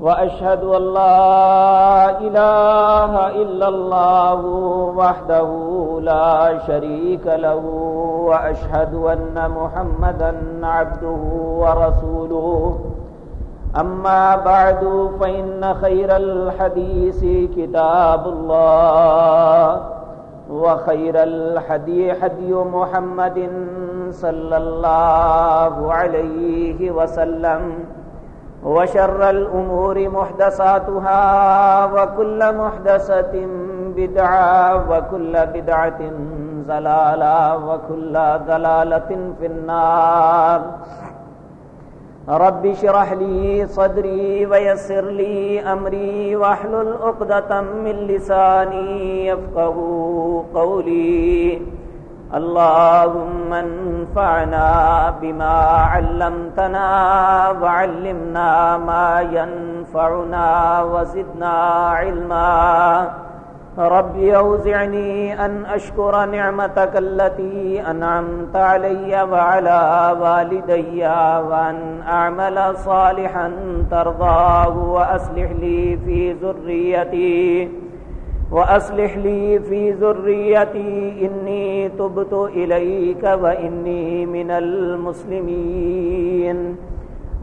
وأشهد أن لا إله إلا الله وحده لا شريك له وأشهد أن محمدا عبده ورسوله. أما بعد، فإن خير الحديث كتاب الله وخير الحدي حدي محمد صلى الله عليه وسلم. وشر الأمور محدثاتها وكل محدثة بدعة وكل بدعة زلالة وكل ضلالة في النار. رب شرح لي صدري ويسر لي أمري واحلل عقدة من لساني يفقه قولي. اللهم انفعنا بما علمتنا وعلمنا ما ينفعنا وزدنا علما. رب يوزعني أن أشكر نعمتك التي أنعمت علي وعلى والدي وأن أعمل صالحا ترضاه وأصلح لي في ذريتي. وأصلح لي في ذريتي إني تبت إليك وإني من المسلمين.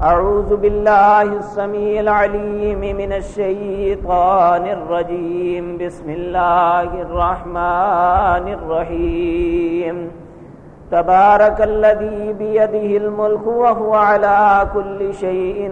أعوذ بالله السميع العليم من الشيطان الرجيم. بسم الله الرحمن الرحيم. تبارك الذي بيده الملك وهو على كل شيء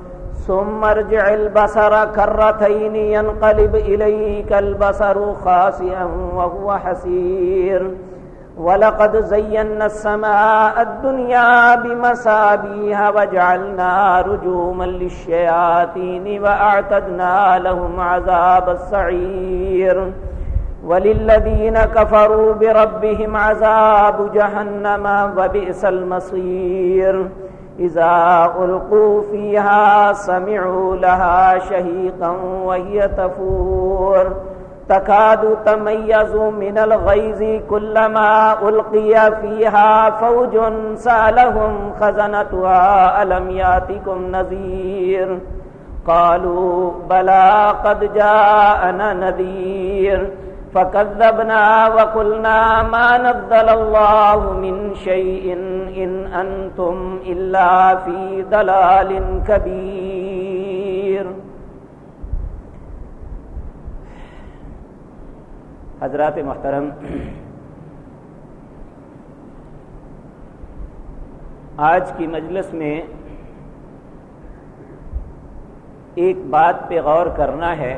ثم ارجع البصر كرتين ينقلب إليك البصر خاسئا وهو حسير. ولقد زينا السماء الدنيا بمسابيها وجعلنا رجوما للشياطين وأعتدنا لهم عذاب السعير. وللذين كفروا بربهم عذاب جهنم وبئس المصير. إذا ألقوا فيها سمعوا لها شهيقا وهي تفور. تكاد تميز من الغيظ كلما ألقي فيها فوج سألهم خزنتها ألم ياتكم نذير؟ قالوا بلى قد جاءنا نذير. فكذبنا وقلنا ما نزل الله من شيء إن أنتم إلا في دلال كبير حضرات محترم، آج کی مجلس میں ایک بات پہ غور کرنا ہے۔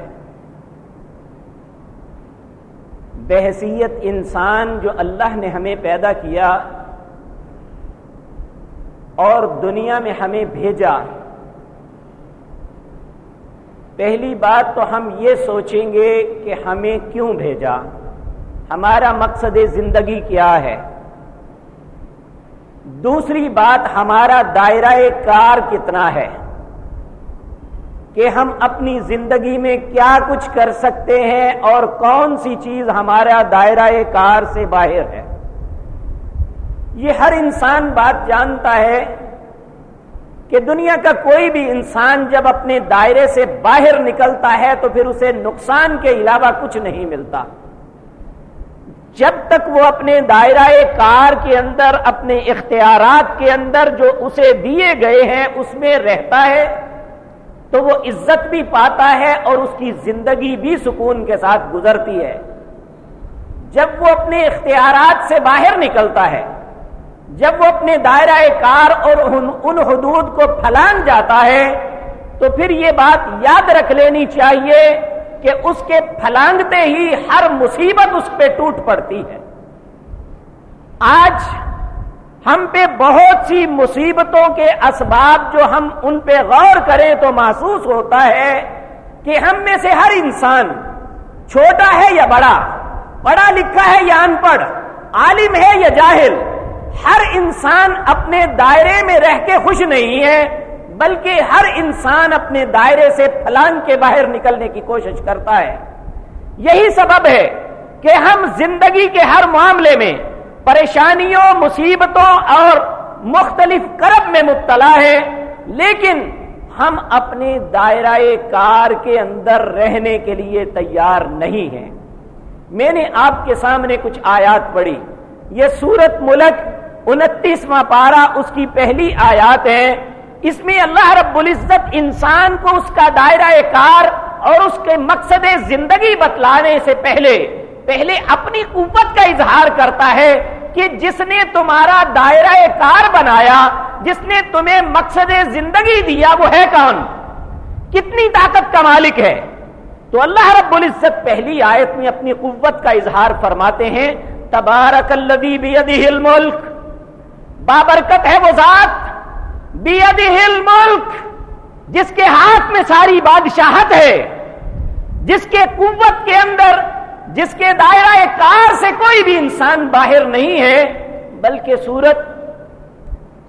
بحثیت انسان جو اللہ نے ہمیں پیدا کیا اور دنیا میں ہمیں بھیجا۔ پہلی بات تو ہم یہ سوچیں گے کہ ہمیں کیوں بھیجا؟ ہمارا مقصد زندگی کیا ہے؟ دوسری بات ہمارا دائرہ کار کتنا ہے؟ کہ ہم اپنی زندگی میں کیا کچھ کر سکتے ہیں اور کون سی چیز ہمارا دائرہ کار سے باہر ہے۔ یہ ہر انسان بات جانتا ہے کہ دنیا کا کوئی بھی انسان جب اپنے دائرے سے باہر نکلتا ہے تو پھر اسے نقصان کے علاوہ کچھ نہیں ملتا۔ جب تک وہ اپنے دائرہ کار کے اندر، اپنے اختیارات کے اندر جو اسے دیے گئے ہیں، اس میں رہتا ہے تو وہ عزت بھی پاتا ہے اور اس کی زندگی بھی سکون کے ساتھ گزرتی ہے۔ جب وہ اپنے اختیارات سے باہر نکلتا ہے، جب وہ اپنے دائرہ کار اور ان حدود کو پھلانگ جاتا ہے، تو پھر یہ بات یاد رکھ لینی چاہیے کہ اس کے پھلانگتے ہی ہر مصیبت اس پہ ٹوٹ پڑتی ہے۔ آج ہم پہ بہت سی مصیبتوں کے اسباب جو ہم ان پہ غور کریں تو محسوس ہوتا ہے کہ ہم میں سے ہر انسان چھوٹا ہے یا بڑا، پڑھا لکھا ہے یا ان پڑھ، عالم ہے یا جاہل، ہر انسان اپنے دائرے میں رہ کے خوش نہیں ہے، بلکہ ہر انسان اپنے دائرے سے پھلان کے باہر نکلنے کی کوشش کرتا ہے۔ یہی سبب ہے کہ ہم زندگی کے ہر معاملے میں پریشانیوں، مصیبتوں اور مختلف کرب میں مبتلا ہے، لیکن ہم اپنے دائرہ کار کے اندر رہنے کے لیے تیار نہیں ہیں۔ میں نے آپ کے سامنے کچھ آیات پڑھی۔ یہ سورت ملک انتیسواں پارا اس کی پہلی آیات ہے۔ اس میں اللہ رب العزت انسان کو اس کا دائرہ کار اور اس کے مقصد زندگی بتلانے سے پہلے پہلے اپنی قوت کا اظہار کرتا ہے۔ کہ جس نے تمہارا دائرہ کار بنایا، جس نے تمہیں مقصد زندگی دیا، وہ ہے کون؟ کتنی طاقت کا مالک ہے؟ تو اللہ رب العزت پہلی آیت میں اپنی قوت کا اظہار فرماتے ہیں، تبارک الذی بیدہ الملک۔ بابرکت ہے وہ ذات، بیدہ الملک، جس کے ہاتھ میں ساری بادشاہت ہے، جس کے قوت کے اندر جس کے دائرہ کار سے کوئی بھی انسان باہر نہیں ہے، بلکہ سورت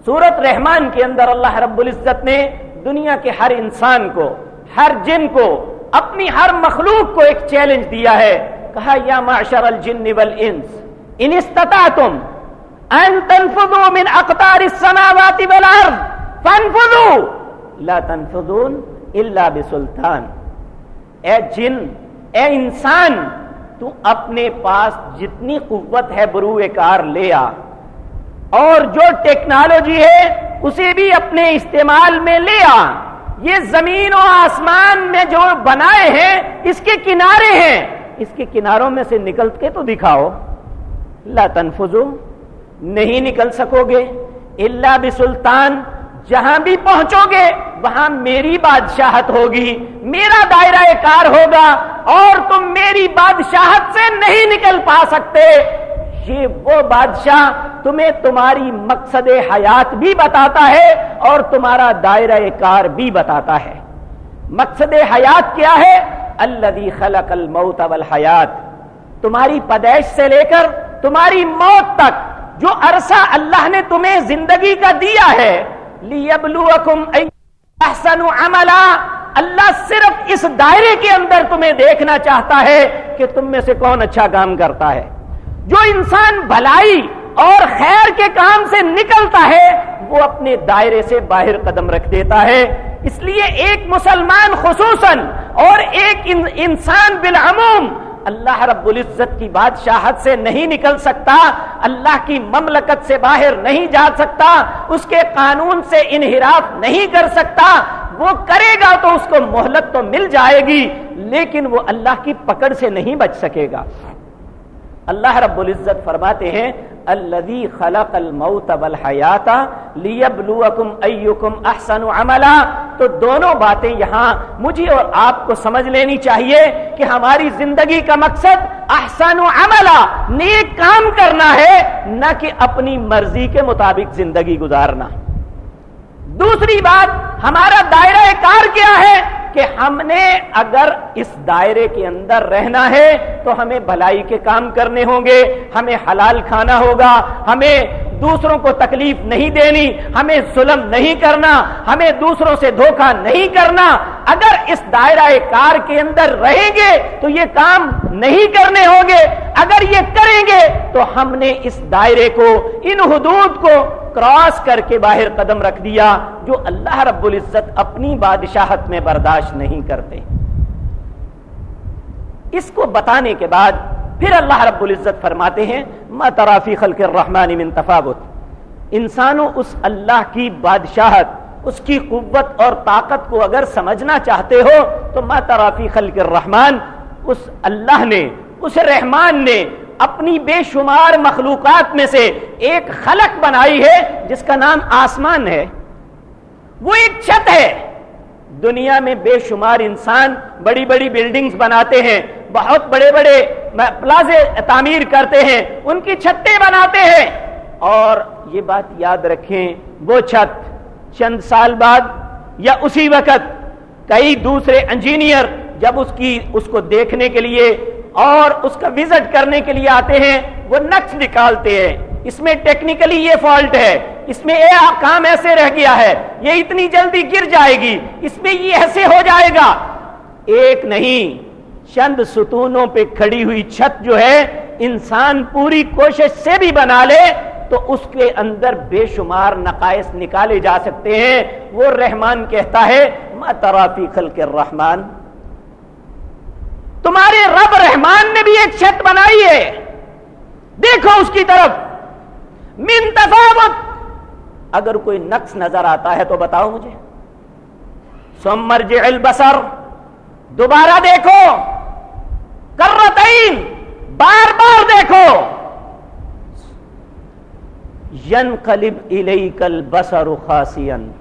سورت رحمان کے اندر اللہ رب العزت نے دنیا کے ہر انسان کو، ہر جن کو، اپنی ہر مخلوق کو ایک چیلنج دیا ہے۔ کہا، یا معشر الجن والانس، ان استطعتم ان تنفذوا من اقطار السماوات والارض، فانفذوا. لا تنفذون الا بسلطان۔ اے جن، اے انسان تو اپنے پاس جتنی قوت ہے بروئے کار لے آ۔ اور جو ٹیکنالوجی ہے اسے بھی اپنے استعمال میں لے آ۔ یہ زمین و آسمان میں جو بنائے ہیں، اس کے کنارے ہیں۔ اس کے کناروں میں سے نکل کے تو دکھاؤ۔ لا تنفذو، نہیں نکل سکو گے۔ اللہ بسلطان جہاں بھی پہنچو گے، وہاں میری بادشاہت ہوگی، میرا دائرہ کار ہوگا، اور تم میری بادشاہت سے نہیں نکل پا سکتے۔ یہ وہ بادشاہ تمہیں تمہاری مقصد حیات بھی بتاتا ہے اور تمہارا دائرہ کار بھی بتاتا ہے۔ مقصد حیات کیا ہے؟ اللہ خلق الموت والحیات۔ تمہاری پدیش سے لے کر تمہاری موت تک جو عرصہ اللہ نے تمہیں زندگی کا دیا ہے احسن عملا۔ اللہ صرف اس دائرے کے اندر تمہیں دیکھنا چاہتا ہے کہ تم میں سے کون اچھا کام کرتا ہے۔ جو انسان بھلائی اور خیر کے کام سے نکلتا ہے، وہ اپنے دائرے سے باہر قدم رکھ دیتا ہے۔ اس لیے ایک مسلمان خصوصاً اور ایک انسان بالعموم اللہ رب العزت کی بادشاہت سے نہیں نکل سکتا، اللہ کی مملکت سے باہر نہیں جا سکتا، اس کے قانون سے انحراف نہیں کر سکتا، وہ کرے گا تو اس کو مہلت تو مل جائے گی، لیکن وہ اللہ کی پکڑ سے نہیں بچ سکے گا۔ اللہ رب العزت فرماتے ہیں الذي خلق الموت والحیات لیبلوکم ایکم احسن عملا۔ تو دونوں باتیں یہاں مجھے اور آپ کو سمجھ لینی چاہیے کہ ہماری زندگی کا مقصد احسن عملا، نیک کام کرنا ہے، نہ کہ اپنی مرضی کے مطابق زندگی گزارنا۔ دوسری بات، ہمارا دائرہ کار کیا ہے؟ کہ ہم نے اگر اس دائرے کے اندر رہنا ہے تو ہمیں بھلائی کے کام کرنے ہوں گے، ہمیں حلال کھانا ہوگا، ہمیں دوسروں کو تکلیف نہیں دینی، ہمیں ظلم نہیں کرنا، ہمیں دوسروں سے دھوکہ نہیں کرنا۔ اگر اس دائرہ کار کے اندر رہیں گے تو یہ کام نہیں کرنے ہوں گے۔ اگر یہ کریں گے تو ہم نے اس دائرے کو، ان حدود کو کراس کر کے باہر قدم رکھ دیا جو اللہ رب العزت اپنی بادشاہت میں برداشت نہیں کرتے۔ اس کو بتانے کے بعد پھر اللہ رب العزت فرماتے ہیں، ما ترافی خلق الرحمن من تفاوت انسانوں اس اللہ کی بادشاہت، اس کی قوت اور طاقت کو اگر سمجھنا چاہتے ہو، تو ما ترافی خلق الرحمن اس اللہ نے، اس رحمان نے اپنی بے شمار مخلوقات میں سے ایک خلق بنائی ہے، جس کا نام آسمان ہے۔ وہ ایک چھت ہے۔ دنیا میں بے شمار انسان بڑی بڑی بلڈنگز بناتے ہیں، بہت بڑے بڑے پلازے تعمیر کرتے ہیں، ان کی چھتیں بناتے ہیں۔ اور یہ بات یاد رکھیں، وہ چھت چند سال بعد یا اسی وقت کئی دوسرے انجینئر جب اس کی، اس کو دیکھنے کے لیے اور اس کا وزٹ کرنے کے لیے آتے ہیں، وہ نقش نکالتے ہیں۔ اس میں ٹیکنیکلی یہ فالٹ ہے۔ اس میں یہ کام ایسے رہ گیا ہے۔ یہ اتنی جلدی گر جائے گی۔ اس میں یہ ایسے ہو جائے گا۔ ایک نہیں، چند ستونوں پہ کھڑی ہوئی چھت جو ہے، انسان پوری کوشش سے بھی بنا لے تو اس کے اندر بے شمار نقائص نکالے جا سکتے ہیں۔ وہ رحمان کہتا ہے ترافی خلق الرحمان تمہارے رب رحمان نے بھی ایک چھت بنائی ہے۔ دیکھو اس کی طرف۔ من تفاوت۔ اگر کوئی نقص نظر آتا ہے تو بتاؤ مجھے۔ سمر البصر۔ دوبارہ دیکھو۔ کرتین۔ بار بار دیکھو۔ ین قلب کل بسر خاصین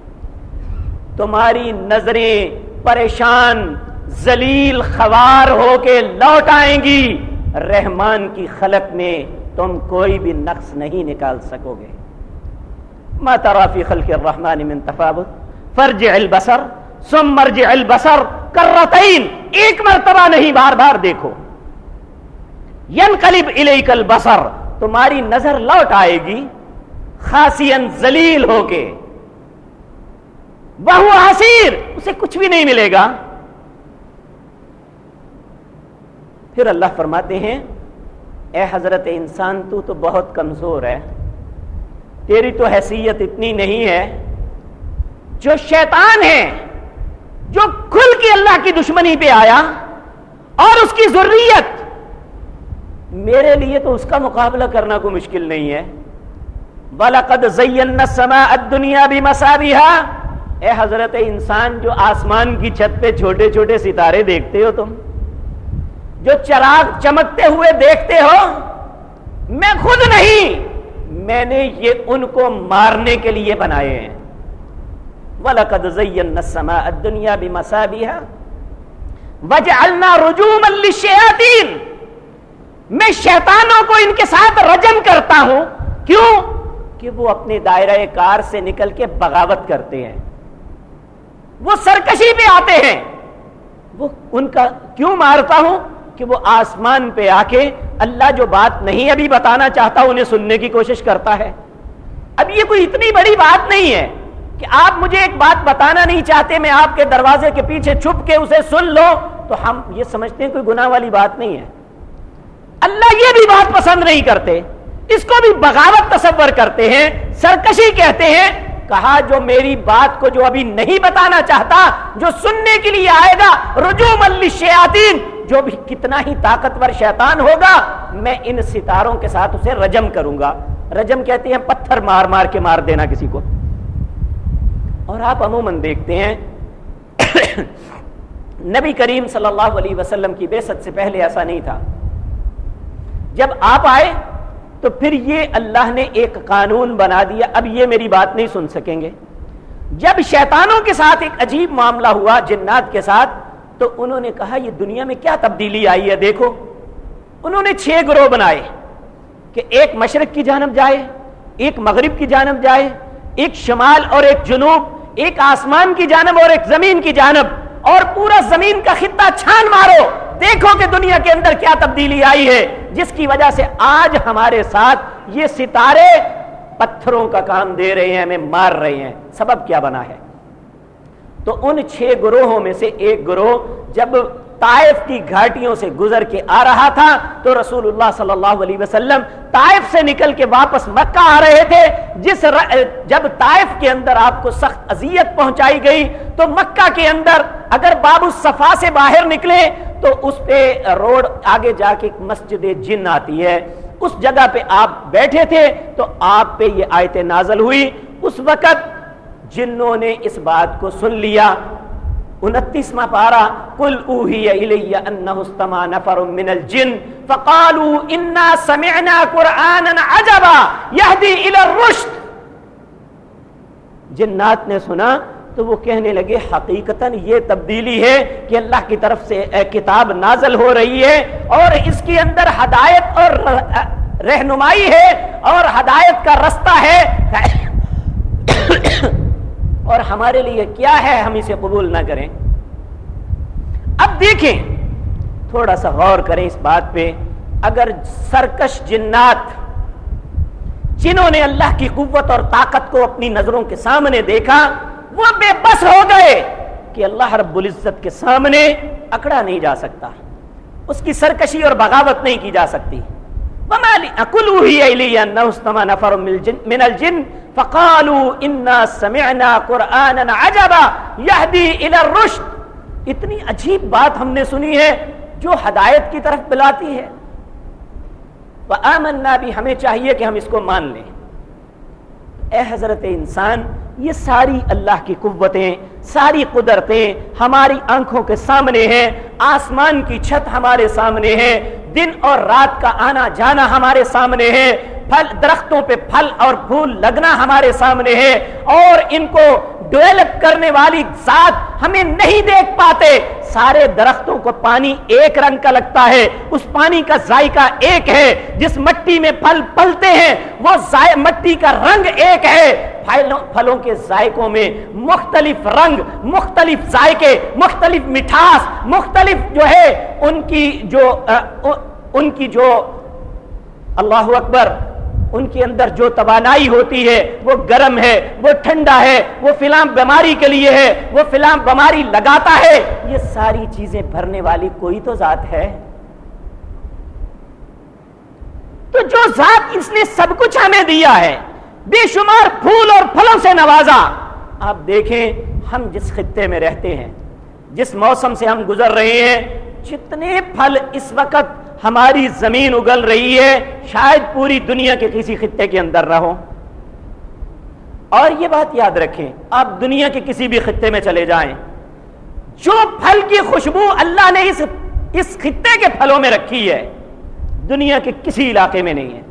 تمہاری نظریں پریشان زلیل خوار ہو کے لوٹ آئیں گی۔ رحمان کی خلق میں تم کوئی بھی نقص نہیں نکال سکو گے۔ ما ترافی خلق الرحمن من تفاوت۔ فرج البصر۔ ثم مرجع البصر۔ کرتین۔ ایک مرتبہ نہیں، بار بار دیکھو۔ ینقلب الیک البصر۔ تمہاری نظر لوٹ آئے گی۔ خاصین زلیل ہو کے۔ بہو حسیر۔ اسے کچھ بھی نہیں ملے گا۔ پھر اللہ فرماتے ہیں، اے حضرت انسان، تو تو بہت کمزور ہے۔ تیری تو حیثیت اتنی نہیں ہے۔ جو شیطان ہے، جو کھل کے اللہ کی دشمنی پہ آیا، اور اس کی ضروریت میرے لیے تو اس کا مقابلہ کرنا کوئی مشکل نہیں ہے۔ بَلَقَدْ زَيَّنَّ السَّمَاءَ الدُّنْيَا بِمَسَابِهَا۔ اے حضرت انسان، جو آسمان کی چھت پہ چھوٹے چھوٹے ستارے دیکھتے ہو تم جو چراغ چمکتے ہوئے دیکھتے ہو، میں خود نہیں، میں نے یہ ان کو مارنے کے لیے بنائے ہیں۔ وَلَقَدْ زَيَّنَّ السَّمَاءَ الدُّنْيَا بِمَسَابِهَا وَجَعَلْنَا رُجُومًا لِلشَّيَاطِينَ۔ میں شیطانوں کو ان کے ساتھ رجم کرتا ہوں۔ کیوں؟ کہ وہ اپنے دائرہ کار سے نکل کے بغاوت کرتے ہیں۔ وہ سرکشی پہ آتے ہیں۔ وہ ان کا کیوں مارتا ہوں؟ کہ وہ آسمان پہ آ کے اللہ جو بات نہیں ابھی بتانا چاہتا انہیں سننے کی کوشش کرتا ہے۔ اب یہ کوئی اتنی بڑی بات نہیں ہے کہ آپ مجھے ایک بات بتانا نہیں چاہتے، میں آپ کے دروازے کے پیچھے چھپ کے اسے سن لو، تو ہم یہ سمجھتے ہیں کوئی گناہ والی بات نہیں ہے۔ اللہ یہ بھی بات پسند نہیں کرتے، اس کو بھی بغاوت تصور کرتے ہیں، سرکشی کہتے ہیں، کہا جو میری بات کو جو ابھی نہیں بتانا چاہتا، جو سننے کے لیے آئے گا رجوع ملی شیاتین جو بھی کتنا ہی طاقتور شیطان ہوگا، میں ان ستاروں کے ساتھ اسے رجم کروں گا۔ رجم کہتے ہیں پتھر مار مار کے مار دینا کسی کو۔ اور آپ عموماً دیکھتے ہیں، نبی کریم صلی اللہ علیہ وسلم کی بے ست سے پہلے ایسا نہیں تھا۔ جب آپ آئے، تو پھر یہ اللہ نے ایک قانون بنا دیا۔ اب یہ میری بات نہیں سن سکیں گے۔ جب شیطانوں کے ساتھ ایک عجیب معاملہ ہوا، جنات کے ساتھ تو انہوں نے کہا، یہ دنیا میں کیا تبدیلی آئی ہے؟ دیکھو، انہوں نے چھ گروہ بنائے کہ ایک مشرق کی جانب جائے، ایک مغرب کی جانب جائے، ایک شمال اور ایک جنوب، ایک آسمان کی جانب اور ایک زمین کی جانب، اور پورا زمین کا خطہ چھان مارو۔ دیکھو کہ دنیا کے اندر کیا تبدیلی آئی ہے، جس کی وجہ سے آج ہمارے ساتھ یہ ستارے پتھروں کا کام دے رہے ہیں، ہمیں مار رہے ہیں۔ سبب کیا بنا ہے؟ تو ان چھ گروہوں میں سے ایک گروہ جب طائف کی گھاٹیوں سے گزر کے آ رہا تھا، تو رسول اللہ صلی اللہ علیہ وسلم طائف سے نکل کے واپس مکہ آ رہے تھے، جس ر... جب طائف کے اندر آپ کو سخت اذیت پہنچائی گئی، تو مکہ کے اندر اگر باب الصفا سے باہر نکلے، تو اس پہ روڈ آگے جا کے مسجد جن آتی ہے۔ اس جگہ پہ آپ بیٹھے تھے، تو آپ پہ یہ آیت نازل ہوئی۔ اس وقت جنوں نے اس بات کو سن لیا۔ انتیسواں پارا کل اوہی الیہ انہ استمع نفر من الجن فقالوا انا سمعنا قرآنا عجبا یہدی الى الرشد۔ جنات نے سنا تو وہ کہنے لگے، حقیقتاً یہ تبدیلی ہے کہ اللہ کی طرف سے کتاب نازل ہو رہی ہے اور اس کے اندر ہدایت اور رہنمائی ہے اور ہدایت کا رستہ ہے۔ اور ہمارے لیے کیا ہے ہم اسے قبول نہ کریں۔ اب دیکھیں، تھوڑا سا غور کریں اس بات پہ۔ اگر سرکش جنات، جنہوں نے اللہ کی قوت اور طاقت کو اپنی نظروں کے سامنے دیکھا، وہ بے بس ہو گئے کہ اللہ رب العزت کے سامنے اکڑا نہیں جا سکتا۔ اس کی سرکشی اور بغاوت نہیں کی جا سکتی۔ وما لأكله إلي أنه استمع نفر من الجن فقالوا انا سمعنا قرانا عجبا يهدي الى الرشد. اتنی عجیب بات ہم نے سنی ہے جو ہدایت کی طرف بلاتی ہے. وآمنا بھی ہمیں چاہیے کہ ہم اس کو مان لیں. اے حضرت انسان یہ ساری اللہ کی قوتیں، ساری قدرتیں ہماری آنکھوں کے سامنے ہیں، آسمان کی چھت ہمارے سامنے ہے دن اور رات کا آنا جانا ہمارے سامنے ہے پھل، درختوں پہ پھل اور پھول لگنا ہمارے سامنے ہے اور ان کو ڈیولپ کرنے والی ذات ہمیں نہیں دیکھ پاتے۔ سارے درختوں کو پانی ایک رنگ کا لگتا ہے۔ اس پانی کا ذائقہ ایک ہے۔ جس مٹی میں پھل پلتے ہیں، وہ مٹی کا رنگ ایک ہے۔ پھلوں کے ذائقوں میں مختلف رنگ، مختلف ذائقے، مختلف مٹھاس، مختلف جو ہے، ان کی جو ان کی جو، اللہ اکبر ان کے اندر جو توانائی ہوتی ہے، وہ گرم ہے، وہ ٹھنڈا ہے، وہ فلاں بیماری کے لیے ہے، وہ فلاں بیماری لگاتا ہے، یہ ساری چیزیں بھرنے والی کوئی تو ذات ہے؟ تو جو ذات اس نے سب کچھ ہمیں دیا ہے، بے شمار پھول اور پھلوں سے نوازا، آپ دیکھیں ہم جس خطے میں رہتے ہیں، جس موسم سے ہم گزر رہے ہیں، جتنے پھل اس وقت ہماری زمین اگل رہی ہے، شاید پوری دنیا کے کسی خطے کے اندر رہو اور یہ بات یاد رکھیں، آپ دنیا کے کسی بھی خطے میں چلے جائیں، جو پھل کی خوشبو اللہ نے اس اس خطے کے پھلوں میں رکھی ہے، دنیا کے کسی علاقے میں نہیں ہے۔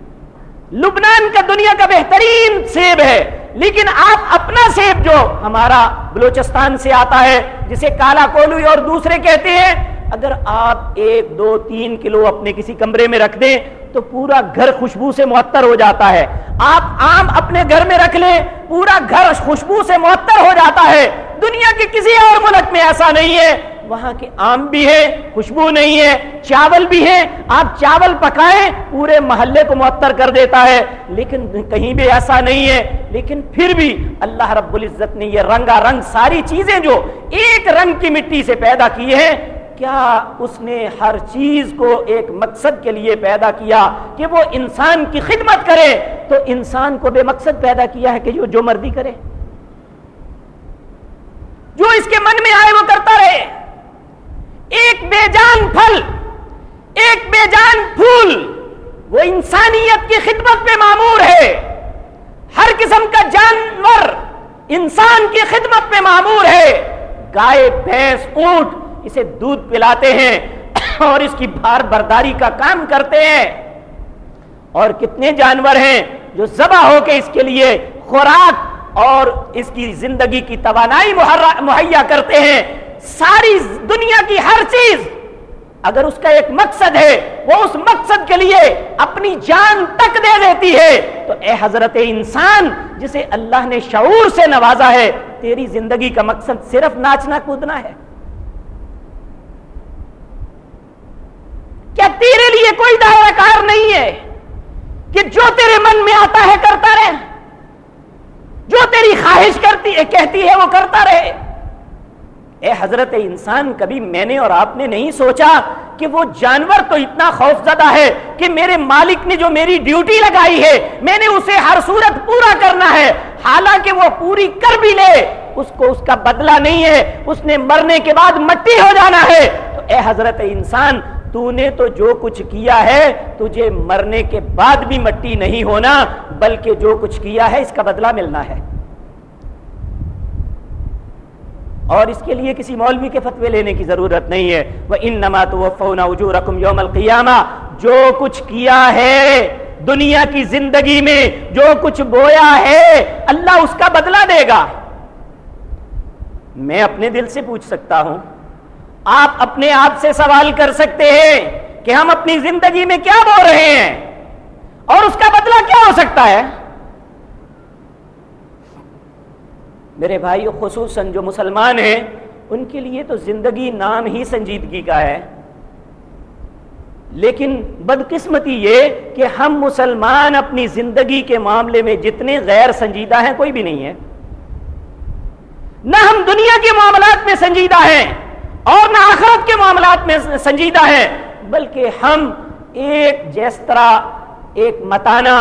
لبنان کا دنیا کا بہترین سیب ہے، لیکن آپ اپنا سیب جو ہمارا بلوچستان سے آتا ہے، جسے کالا کولو اور دوسرے کہتے ہیں اگر آپ ایک، دو، تین کلو اپنے کسی کمرے میں رکھ دیں تو پورا گھر خوشبو سے معطر ہو جاتا ہے۔ آپ آم اپنے گھر میں رکھ لیں، پورا گھر خوشبو سے معطر ہو جاتا ہے۔ دنیا کے کسی اور ملک میں ایسا نہیں ہے۔ وہاں کے آم بھی ہے خوشبو نہیں ہے، چاول بھی ہے آپ چاول پکائیں، پورے محلے کو معطر کر دیتا ہے۔ لیکن کہیں بھی ایسا نہیں ہے۔ لیکن پھر بھی اللہ رب العزت نے یہ رنگا رنگ ساری چیزیں جو ایک رنگ کی مٹی سے پیدا کی ہے کیا اس نے ہر چیز کو ایک مقصد کے لیے پیدا کیا کہ وہ انسان کی خدمت کرے؟ تو انسان کو بے مقصد پیدا کیا ہے کہ جو جو مرضی کرے۔ جو اس کے من میں آئے وہ کرتا رہے۔ ایک بے جان پھل، ایک بے جان پھول، وہ انسانیت کی خدمت پہ معمور ہے۔ ہر قسم کا جانور انسان کی خدمت پہ معمور ہے۔ گائے، بھینس، اونٹ اسے دودھ پلاتے ہیں اور اس کی بھار برداری کا کام کرتے ہیں اور کتنے جانور ہیں جو ذبح ہو کے اس کے لیے خوراک اور اس کی زندگی کی توانائی مہیا کرتے ہیں۔ ساری دنیا کی ہر چیز اگر اس کا ایک مقصد ہے، وہ اس مقصد کے لیے اپنی جان تک دے دیتی ہے۔ تو اے حضرت انسان، جسے اللہ نے شعور سے نوازا ہے، تیری زندگی کا مقصد صرف ناچنا کودنا ہے۔ کیا تیرے لیے کوئی دائرہ کار نہیں ہے کہ جو تیرے من میں آتا ہے کرتا رہے؟ جو تیری خواہش کرتی ہے، کہتی ہے، وہ کرتا رہے۔ اے حضرت انسان، کبھی میں نے اور آپ نے نہیں سوچا کہ وہ جانور تو اتنا خوف زدہ ہے کہ میرے مالک نے جو میری ڈیوٹی لگائی ہے، میں نے اسے ہر صورت پورا کرنا ہے۔ حالانکہ وہ پوری کر بھی لے، اس کو اس کا بدلہ نہیں ہے۔ اس نے مرنے کے بعد مٹی ہو جانا ہے۔ تو اے حضرت انسان تو نے تو جو کچھ کیا ہے تجھے مرنے کے بعد بھی مٹی نہیں ہونا بلکہ جو کچھ کیا ہے اس کا بدلہ ملنا ہے اور اس کے لیے کسی مولوی کے فتوے لینے کی ضرورت نہیں ہے وہ ان نما تو فونا رقم یوم القیامہ جو کچھ کیا ہے دنیا کی زندگی میں جو کچھ بویا ہے اللہ اس کا بدلہ دے گا میں اپنے دل سے پوچھ سکتا ہوں آپ اپنے آپ سے سوال کر سکتے ہیں کہ ہم اپنی زندگی میں کیا بو رہے ہیں؟ اور اس کا بدلہ کیا ہو سکتا ہے؟ میرے بھائی خصوصاً جو مسلمان ہیں، ان کے لیے تو زندگی نام ہی سنجیدگی کا ہے۔ لیکن بدقسمتی یہ کہ ہم مسلمان اپنی زندگی کے معاملے میں جتنے غیر سنجیدہ ہیں، کوئی بھی نہیں ہے۔ نہ ہم دنیا کے معاملات میں سنجیدہ ہیں۔ اور نہ آخرت کے معاملات میں سنجیدہ ہیں بلکہ ہم ایک جس طرح، ایک متانا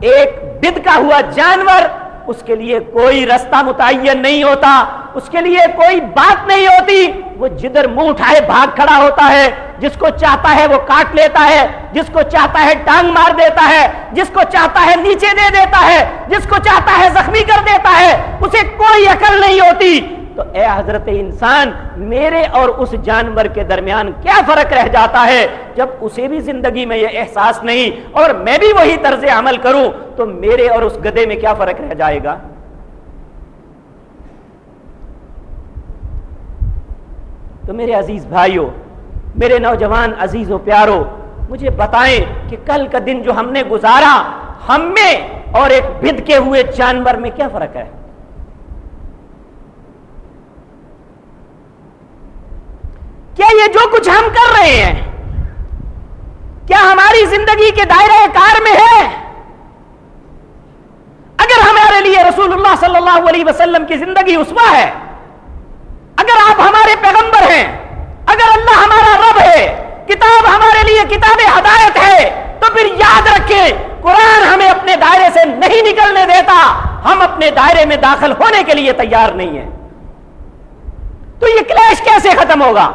ایک بد کا ہوا جانور، اس کے لیے کوئی رستہ متعین نہیں ہوتا، اس کے لیے کوئی بات نہیں ہوتی۔ وہ جدھر منہ اٹھائے بھاگ کھڑا ہوتا ہے، جس کو چاہتا ہے وہ کاٹ لیتا ہے، جس کو چاہتا ہے ٹانگ مار دیتا ہے، جس کو چاہتا ہے نیچے دے دیتا ہے، جس کو چاہتا ہے زخمی کر دیتا ہے، اسے کوئی عقل نہیں ہوتی۔ تو اے حضرت انسان، میرے اور اس جانور کے درمیان کیا فرق رہ جاتا ہے؟ جب اسے بھی زندگی میں یہ احساس نہیں اور میں بھی وہی طرز عمل کروں، تو میرے اور اس گدے میں کیا فرق رہ جائے گا؟ تو میرے عزیز بھائیوں میرے نوجوان عزیز و پیارو، مجھے بتائیں کہ کل کا دن جو ہم نے گزارا، ہم میں اور ایک بد کے ہوئے جانور میں کیا فرق ہے؟ کیا یہ جو کچھ ہم کر رہے ہیں کیا ہماری زندگی کے دائرہ کار میں ہے؟ اگر ہمارے لیے رسول اللہ صلی اللہ علیہ وسلم کی زندگی اسوا ہے، اگر آپ ہمارے پیغمبر ہیں، اگر اللہ ہمارا رب ہے، کتاب ہمارے لیے کتاب ہدایت ہے، تو پھر یاد رکھیں، قرآن ہمیں اپنے دائرے سے نہیں نکلنے دیتا، ہم اپنے دائرے میں داخل ہونے کے لیے تیار نہیں ہیں۔ تو یہ کلیش کیسے ختم ہوگا؟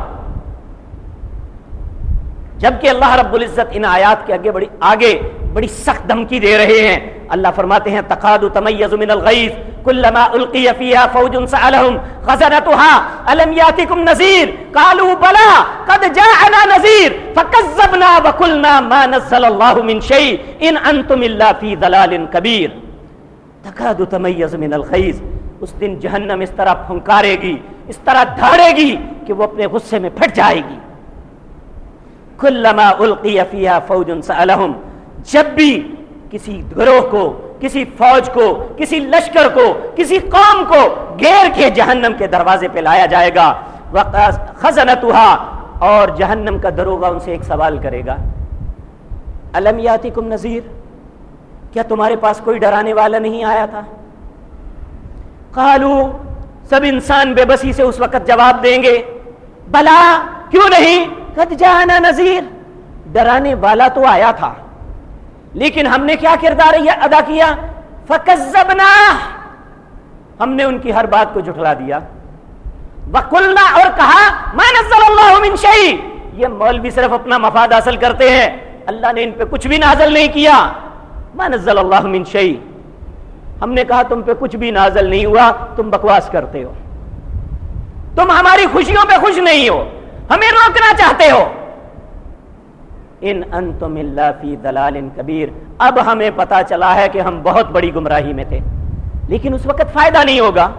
جبکہ اللہ رب العزت ان آیات کے آگے بڑی آگے بڑی سخت دھمکی دے رہے ہیں۔ اللہ فرماتے ہیں تقاد تمیز من الغیظ كلما القي فيها فوج سالهم خزنتها الم ياتكم نذير قالوا بلى قد جاءنا نذير فكذبنا وقلنا ما نزل الله من شيء ان انتم الا في ضلال كبير تقاد تمیز من الغیظ، اس دن جہنم اس طرح پھنکارے گی، اس طرح دھاڑے گی کہ وہ اپنے غصے میں پھٹ جائے گی۔ کلما القی فیہا فوج سألہم جب بھی کسی گروہ کو، کسی فوج کو، کسی لشکر کو، کسی قوم کو گیر کے جہنم کے دروازے پہ لایا جائے گا خزنتہا اور جہنم کا دروگا ان سے ایک سوال کرے گا۔ الم یاتکم نذیر؟ کیا تمہارے پاس کوئی ڈرانے والا نہیں آیا تھا؟ قالو سب انسان بے بسی سے اس وقت جواب دیں گے۔ بلا، کیوں نہیں؟ قد جانا نذیر۔ ڈرانے والا تو آیا تھا۔ لیکن ہم نے کیا کردار ادا کیا؟ فکزبنا ہم نے ان کی ہر بات کو جھٹلا دیا۔ وکلنا اور کہا، ما نزل اللہ من شیء۔ یہ مولوی صرف اپنا مفاد حاصل کرتے ہیں۔ اللہ نے ان پہ کچھ بھی نازل نہیں کیا۔ ما نزل اللہ من شیء۔ ہم نے کہا، تم پہ کچھ بھی نازل نہیں ہوا، تم بکواس کرتے ہو۔ تم ہماری خوشیوں پہ خوش نہیں ہو۔ ہمیں روکنا چاہتے ہو۔ ان انتم اللہ فی دلال کبیر۔ اب ہمیں پتا چلا ہے کہ ہم بہت بڑی گمراہی میں تھے، لیکن اس وقت فائدہ نہیں ہوگا۔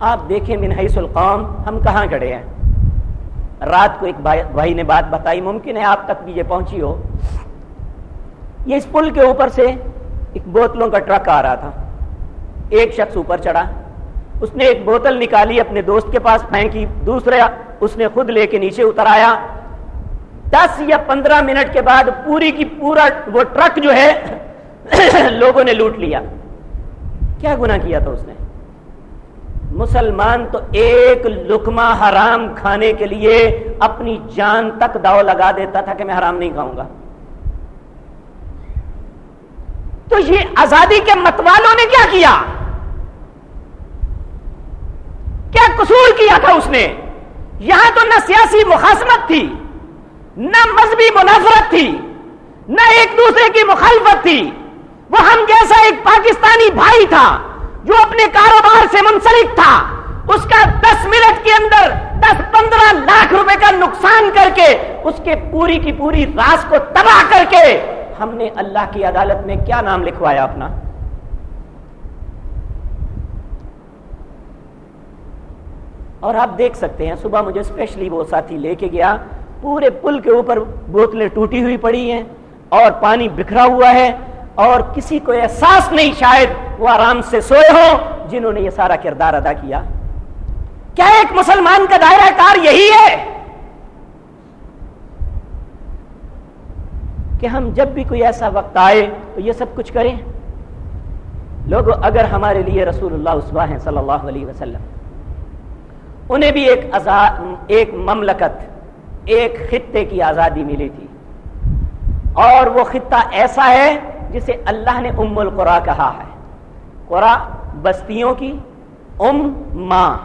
آپ دیکھیں من حیث القوم، ہم کہاں کھڑے ہیں؟ رات کو ایک بھائی نے بات بتائی، ممکن ہے آپ تک بھی یہ پہنچی ہو۔ یہ اس پل کے اوپر سے ایک بوتلوں کا ٹرک آ رہا تھا۔ ایک شخص اوپر چڑھا۔ اس نے ایک بوتل نکالی اپنے دوست کے پاس پھینکی دوسرے اس نے خود لے کے نیچے اتر آیا دس یا پندرہ منٹ کے بعد پوری کی پورا وہ ٹرک جو ہے لوگوں نے لوٹ لیا۔ کیا گنا کیا تھا اس نے؟ مسلمان تو ایک لکما حرام کھانے کے لیے اپنی جان تک داؤ لگا دیتا تھا کہ میں حرام نہیں کھاؤں گا۔ تو یہ آزادی کے متوالوں نے کیا کیا؟ کیا قصور کیا تھا اس نے؟ یہاں تو نہ سیاسی مخاصمت تھی، نہ مذہبی منافرت تھی، نہ ایک دوسرے کی مخالفت تھی۔ وہ ہم جیسا ایک پاکستانی بھائی تھا جو اپنے کاروبار سے منسلک تھا، اس کا دس منٹ کے اندر دس پندرہ لاکھ روپے کا نقصان کر کے اس کے پوری کی پوری راس کو تباہ کر کے ہم نے اللہ کی عدالت میں کیا نام لکھوایا اپنا؟ اور آپ دیکھ سکتے ہیں، صبح مجھے اسپیشلی وہ ساتھی لے کے گیا، پورے پل کے اوپر بوتلیں ٹوٹی ہوئی پڑی ہیں اور پانی بکھرا ہوا ہے اور کسی کو احساس نہیں شاید وہ آرام سے سوئے ہوں جنہوں نے یہ سارا کردار ادا کیا۔ کیا ایک مسلمان کا دائرہ کار یہی ہے کہ ہم جب بھی کوئی ایسا وقت آئے تو یہ سب کچھ کریں؟ لوگ اگر ہمارے لیے رسول اللہ عثوا ہیں صلی اللہ علیہ وسلم انہیں بھی ایک آزاد ایک مملکت، ایک خطے کی آزادی ملی تھی۔ اور وہ خطہ ایسا ہے جسے اللہ نے ام القرا کہا ہے۔ قرا بستیوں کی، ام ماں۔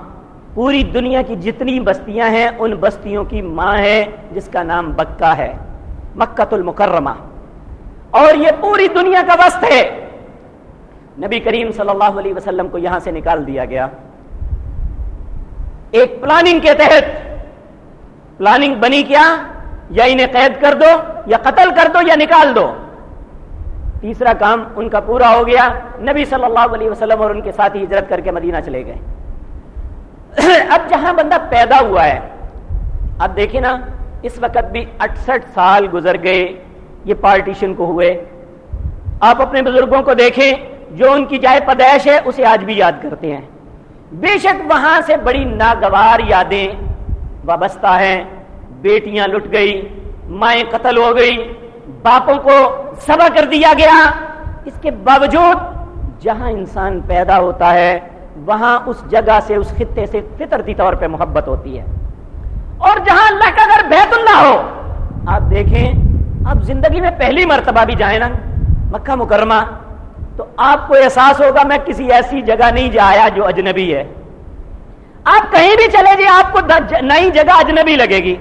پوری دنیا کی جتنی بستیاں ہیں، ان بستیوں کی ماں ہے، جس کا نام بکا ہے مکت المکرمہ۔ اور یہ پوری دنیا کا وسط ہے۔ نبی کریم صلی اللہ علیہ وسلم کو یہاں سے نکال دیا گیا۔ ایک پلاننگ کے تحت. پلاننگ بنی کیا؟ یا انہیں قید کر دو، یا قتل کر دو، یا نکال دو. تیسرا کام ان کا پورا ہو گیا. نبی صلی اللہ علیہ وسلم اور ان کے ساتھ ہجرت کر کے مدینہ چلے گئے. اب جہاں بندہ پیدا ہوا ہے اب دیکھیں نا، اس وقت بھی اٹسٹھ سال گزر گئے، یہ پارٹیشن کو ہوئے. آپ اپنے بزرگوں کو دیکھیں، جو ان کی جائے پیدائش ہے، اسے آج بھی یاد کرتے ہیں. بے شک وہاں سے بڑی ناگوار یادیں وابستہ ہیں۔ بیٹیاں لٹ گئی مائیں قتل ہو گئی باپوں کو سبا کر دیا گیا۔ اس کے باوجود جہاں انسان پیدا ہوتا ہے، وہاں اس جگہ سے، اس خطے سے فطرتی طور پہ محبت ہوتی ہے۔ اور جہاں اللہ کا اگر بیت اللہ ہو، آپ دیکھیں، آپ زندگی میں پہلی مرتبہ بھی جائیں نا۔ مکہ مکرمہ تو آپ کو احساس ہوگا میں کسی ایسی جگہ نہیں جایا جو اجنبی ہے۔ آپ کہیں بھی چلے جائیں، آپ کو نئی جگہ اجنبی لگے گی۔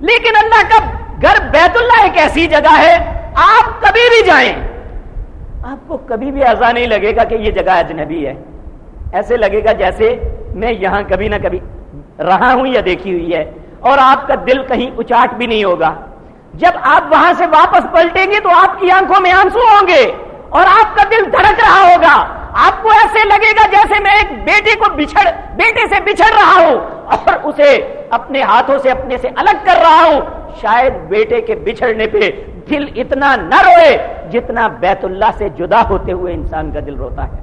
لیکن اللہ کا گھر بیت اللہ ایک ایسی جگہ ہے، آپ کبھی بھی جائیں۔ آپ کو کبھی بھی ایسا نہیں لگے گا کہ یہ جگہ اجنبی ہے۔ ایسے لگے گا جیسے میں یہاں کبھی نہ کبھی رہا ہوں یا دیکھی ہوئی ہے۔ اور آپ کا دل کہیں اچاٹ بھی نہیں ہوگا۔ جب آپ وہاں سے واپس پلٹیں گے تو آپ کی آنکھوں میں آنسو ہوں گے۔ اور آپ کا دل دھڑک رہا ہوگا۔ آپ کو ایسے لگے گا جیسے میں ایک بیٹے کو بچھڑ بیٹے سے بچھڑ رہا ہوں اور اسے اپنے ہاتھوں سے اپنے سے الگ کر رہا ہوں۔ شاید بیٹے کے بچھڑنے پہ دل اتنا نہ روئے جتنا بیت اللہ سے جدا ہوتے ہوئے انسان کا دل روتا ہے۔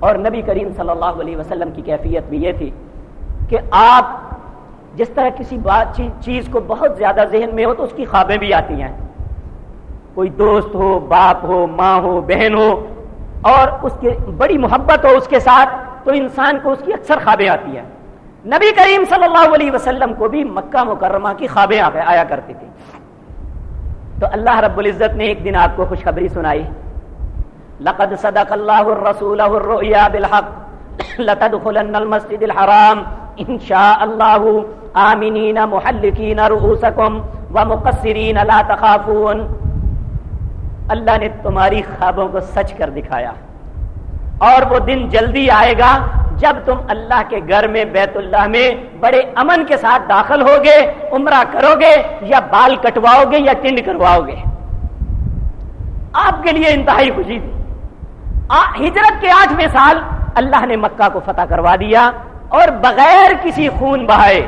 اور نبی کریم صلی اللہ علیہ وسلم کی کیفیت بھی یہ تھی کہ آپ جس طرح کسی بات چیز کو بہت زیادہ ذہن میں ہو تو اس کی خوابیں بھی آتی ہیں۔ کوئی دوست ہو، باپ ہو، ماں ہو، بہن ہو، اور اس کی بڑی محبت ہو اس کے ساتھ، تو انسان کو اس کی اکثر خوابیں آتی ہیں۔ نبی کریم صلی اللہ علیہ وسلم کو بھی مکہ مکرمہ کی خوابیں آیا کرتی تھی تو اللہ رب العزت نے ایک دن آپ کو خوشخبری سنائی۔ لقد صدق اللہ الرسول الرؤيا بالحق، لتدخلن المسجد الحرام ان شاء اللہ آمنین محلقین رؤوسکم ومقصرین لا تخافون۔ اللہ نے تمہاری خوابوں کو سچ کر دکھایا اور وہ دن جلدی آئے گا جب تم اللہ کے گھر میں بیت اللہ میں بڑے امن کے ساتھ داخل ہوگے، عمرہ کرو گے یا بال کٹواؤ گے یا ٹنڈ کرواؤ گے آپ کے لیے انتہائی خوشی تھی۔ ہجرت کے آٹھویں سال اللہ نے مکہ کو فتح کروا دیا اور بغیر کسی خون بہائے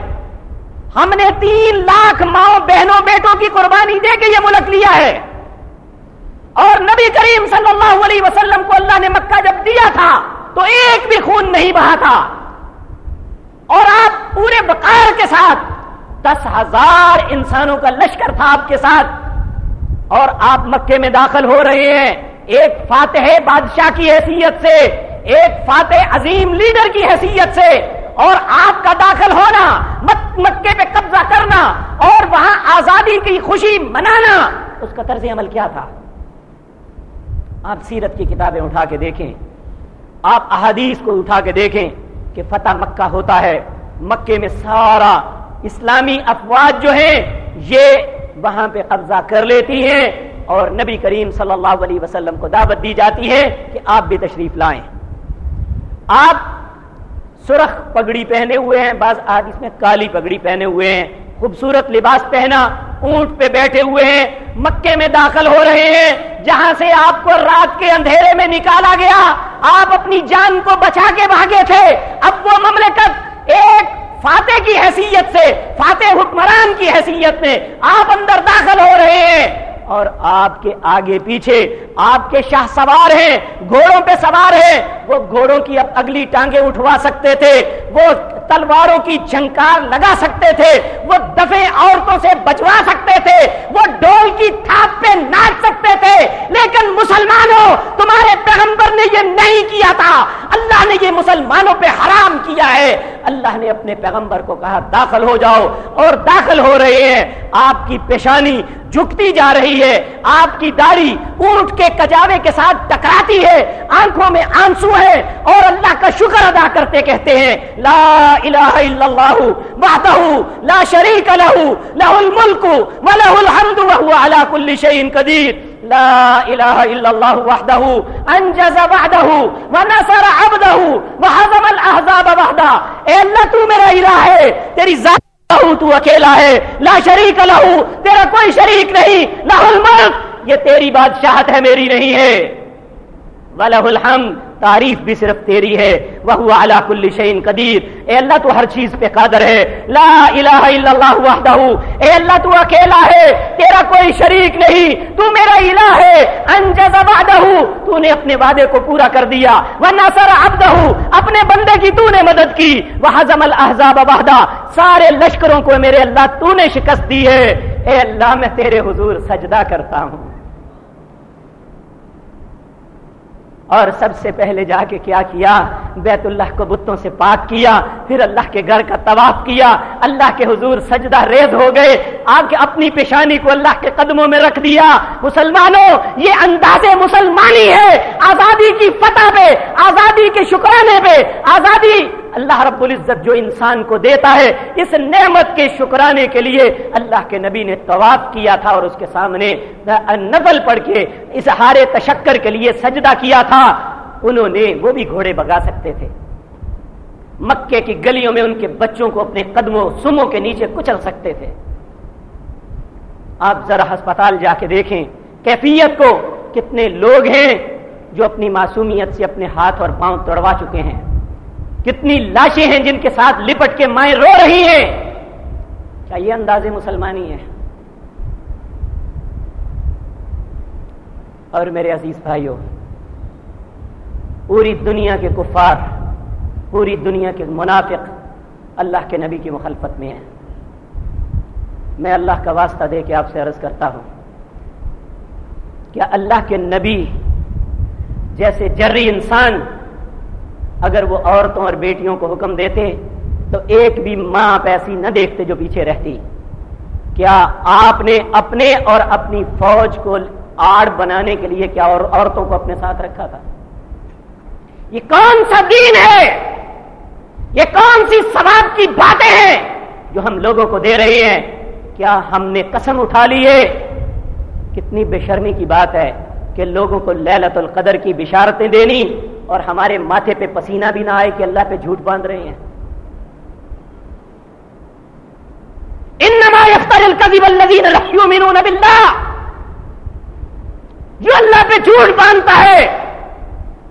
ہم نے تین لاکھ ماؤں، بہنوں، بیٹوں کی قربانی دے کے یہ ملک لیا ہے۔ اور نبی کریم صلی اللہ علیہ وسلم کو اللہ نے مکہ جب دیا تھا، تو ایک بھی خون نہیں بہا تھا۔ اور آپ پورے بقار کے ساتھ، دس ہزار انسانوں کا لشکر تھا آپ کے ساتھ۔ اور آپ مکے میں داخل ہو رہے ہیں۔ ایک فاتح بادشاہ کی حیثیت سے، ایک فاتح عظیم لیڈر کی حیثیت سے۔ اور آپ کا داخل ہونا مکے پہ قبضہ کرنا اور وہاں آزادی کی خوشی منانا، اس کا طرز عمل کیا تھا؟ آپ سیرت کی کتابیں اٹھا کے دیکھیں۔ آپ احادیث کو اٹھا کے دیکھیں کہ فتح مکہ ہوتا ہے۔ مکے میں سارا اسلامی افواج جو ہیں، یہ وہاں پہ قبضہ کر لیتی ہیں اور نبی کریم صلی اللہ علیہ وسلم کو دعوت دی جاتی ہے کہ آپ بھی تشریف لائیں۔ آپ سرخ پگڑی پہنے ہوئے ہیں، بعض آدمی میں کالی پگڑی پہنے ہوئے ہیں۔ خوبصورت لباس پہنا، اونٹ پہ بیٹھے ہوئے ہیں، مکے میں داخل ہو رہے ہیں، جہاں سے آپ کو رات کے اندھیرے میں نکالا گیا، آپ اپنی جان کو بچا کے بھاگے تھے۔ اب وہ مملکت ایک فاتح کی حیثیت سے، فاتح حکمران کی حیثیت میں آپ اندر داخل ہو رہے ہیں۔ اور آپ کے آگے پیچھے آپ کے شاہ سوار ہیں، گھوڑوں پہ سوار ہیں۔ وہ گھوڑوں کی اب اگلی ٹانگیں اٹھوا سکتے تھے، وہ تلواروں کی جھنکار لگا سکتے تھے، وہ دفے عورتوں سے بچوا سکتے تھے، وہ ڈول کی تھاپ پہ ناچ سکتے تھے، لیکن مسلمانوں، تمہارے پیغمبر نے یہ نہیں کیا تھا۔ اللہ نے یہ مسلمانوں پہ حرام کیا ہے۔ اللہ نے اپنے پیغمبر کو کہا، داخل ہو جاؤ اور داخل ہو رہے ہیں۔ آپ کی پیشانی جھکتی جا رہی ہے۔ آپ کی داڑھی اونٹ کے کجاوے کے ساتھ ٹکراتی ہے۔ آنکھوں میں آنسو ہے اور اللہ کا شکر ادا کرتے کہتے ہیں، لا الہ الا اللہ وحدہ، لا شریک لہ لہ الملک ولہ الحمد وهو على كل شيء قدیر۔ لا إله إلا الله وحده، أنجز وعدہ ونصر عبده وحزم الأحزاب وحده. اے اللہ تو میرا الہ ہے، تیری ذات لہو تو اکیلا ہے، لا شریک لہو تیرا کوئی شریک نہیں لاہ الملک، یہ تیری بادشاہت ہے، میری نہیں ہے۔ وَلَهُ الْحَمْدِ، تعریف بھی صرف تیری ہے وہ اعلیٰ کل شعین قدیر اے اللہ تو ہر چیز پہ قادر ہے۔ لا الہ الا اللہ وحدہ اے اللہ تو اکیلا ہے، تیرا کوئی شریک نہیں۔ تو میرا الہ ہے۔ انجز وعدہ تو نے اپنے وعدے کو پورا کر دیا۔ وہ نصر عبدہ اپنے بندے کی تو نے مدد کی۔ وہ حزم الاحزاب وحدہ سارے لشکروں کو میرے اللہ تو نے شکست دی ہے۔ اے اللہ، میں تیرے حضور سجدہ کرتا ہوں۔ اور سب سے پہلے جا کے کیا کیا؟ بیت اللہ کو بتوں سے پاک کیا، پھر اللہ کے گھر کا طواف کیا۔ اللہ کے حضور سجدہ ریز ہو گئے۔ آپ کے اپنی پیشانی کو اللہ کے قدموں میں رکھ دیا۔ مسلمانوں، یہ انداز مسلمانی ہے۔ آزادی کی فتح پہ، آزادی کے شکرانے پہ، آزادی اللہ رب العزت جو انسان کو دیتا ہے، اس نعمت کے شکرانے کے لیے اللہ کے نبی نے طواف کیا تھا اور اس کے سامنے نفل پڑھ کے اس ہارے تشکر کے لیے سجدہ کیا تھا۔ انہوں نے وہ بھی گھوڑے بگا سکتے تھے۔ مکے کی گلیوں میں ان کے بچوں کو اپنے قدموں، سموں کے نیچے کچل سکتے تھے۔ آپ ذرا ہسپتال جا کے دیکھیں۔ کیفیت کو کتنے لوگ ہیں جو اپنی معصومیت سے اپنے ہاتھ اور پاؤں توڑوا چکے ہیں۔ کتنی لاشیں ہیں جن کے ساتھ لپٹ کے مائیں رو رہی ہیں؟ کیا یہ انداز مسلمانی ہے؟ اور میرے عزیز بھائیوں پوری دنیا کے کفار، پوری دنیا کے منافق اللہ کے نبی کی مخالفت میں ہیں۔ میں اللہ کا واسطہ دے کے آپ سے عرض کرتا ہوں کیا اللہ کے نبی جیسے جری انسان اگر وہ عورتوں اور بیٹیوں کو حکم دیتے تو ایک بھی ماں آپ ایسی نہ دیکھتے جو پیچھے رہتی۔ کیا آپ نے اپنے اور اپنی فوج کو آڑ بنانے کے لیے کیا اور عورتوں کو اپنے ساتھ رکھا تھا؟ یہ کون سا دین ہے؟ یہ کون سی ثواب کی باتیں ہیں جو ہم لوگوں کو دے رہے ہیں؟ کیا ہم نے قسم اٹھا لی ہے؟ کتنی بے شرمی کی بات ہے کہ لوگوں کو للت القدر کی بشارتیں دینی اور ہمارے ماتھے پہ پسینہ بھی نہ آئے کہ اللہ پہ جھوٹ باندھ رہے ہیں۔ جو اللہ پہ جھوٹ باندھتا ہے،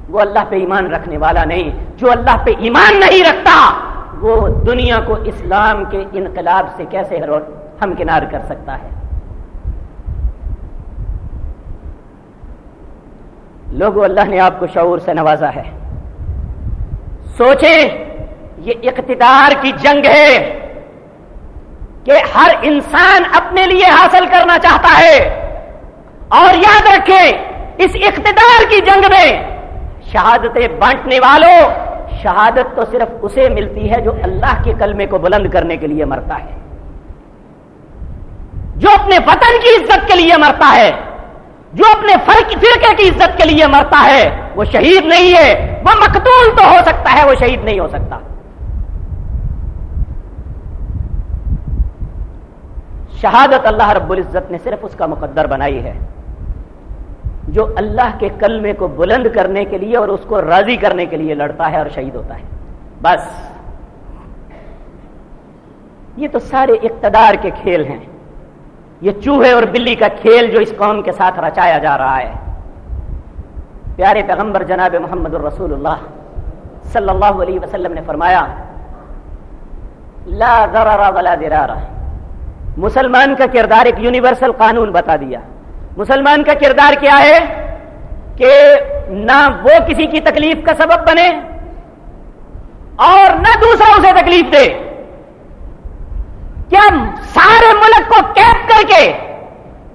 وہ اللہ پہ ایمان رکھنے والا نہیں۔ جو اللہ پہ ایمان نہیں رکھتا، وہ دنیا کو اسلام کے انقلاب سے کیسے ہم کنار کر سکتا ہے۔ لوگوں اللہ نے آپ کو شعور سے نوازا ہے۔ سوچیں، یہ اقتدار کی جنگ ہے کہ ہر انسان اپنے لیے حاصل کرنا چاہتا ہے۔ اور یاد رکھیں، اس اقتدار کی جنگ میں شہادتیں بانٹنے والوں، شہادت تو صرف اسے ملتی ہے جو اللہ کے کلمے کو بلند کرنے کے لیے مرتا ہے۔ جو اپنے وطن کی عزت کے لیے مرتا ہے۔ جو اپنے فرق فرقے کی عزت کے لیے مرتا ہے، وہ شہید نہیں ہے۔ وہ مقتول تو ہو سکتا ہے، وہ شہید نہیں ہو سکتا۔ شہادت اللہ رب العزت نے صرف اس کا مقدر بنائی ہے، جو اللہ کے کلمے کو بلند کرنے کے لیے اور اس کو راضی کرنے کے لیے لڑتا ہے اور شہید ہوتا ہے۔ بس۔ یہ تو سارے اقتدار کے کھیل ہیں۔ یہ چوہے اور بلی کا کھیل جو اس قوم کے ساتھ رچایا جا رہا ہے۔ پیارے پیغمبر جناب محمد الرسول اللہ صلی اللہ علیہ وسلم نے فرمایا، لا ضرر ولا درارہ مسلمان کا کردار ایک یونیورسل قانون بتا دیا۔ مسلمان کا کردار کیا ہے؟ کہ نہ وہ کسی کی تکلیف کا سبب بنے اور نہ دوسرا اسے تکلیف دے۔ کیا سارے ملک کو کیپ کر کے،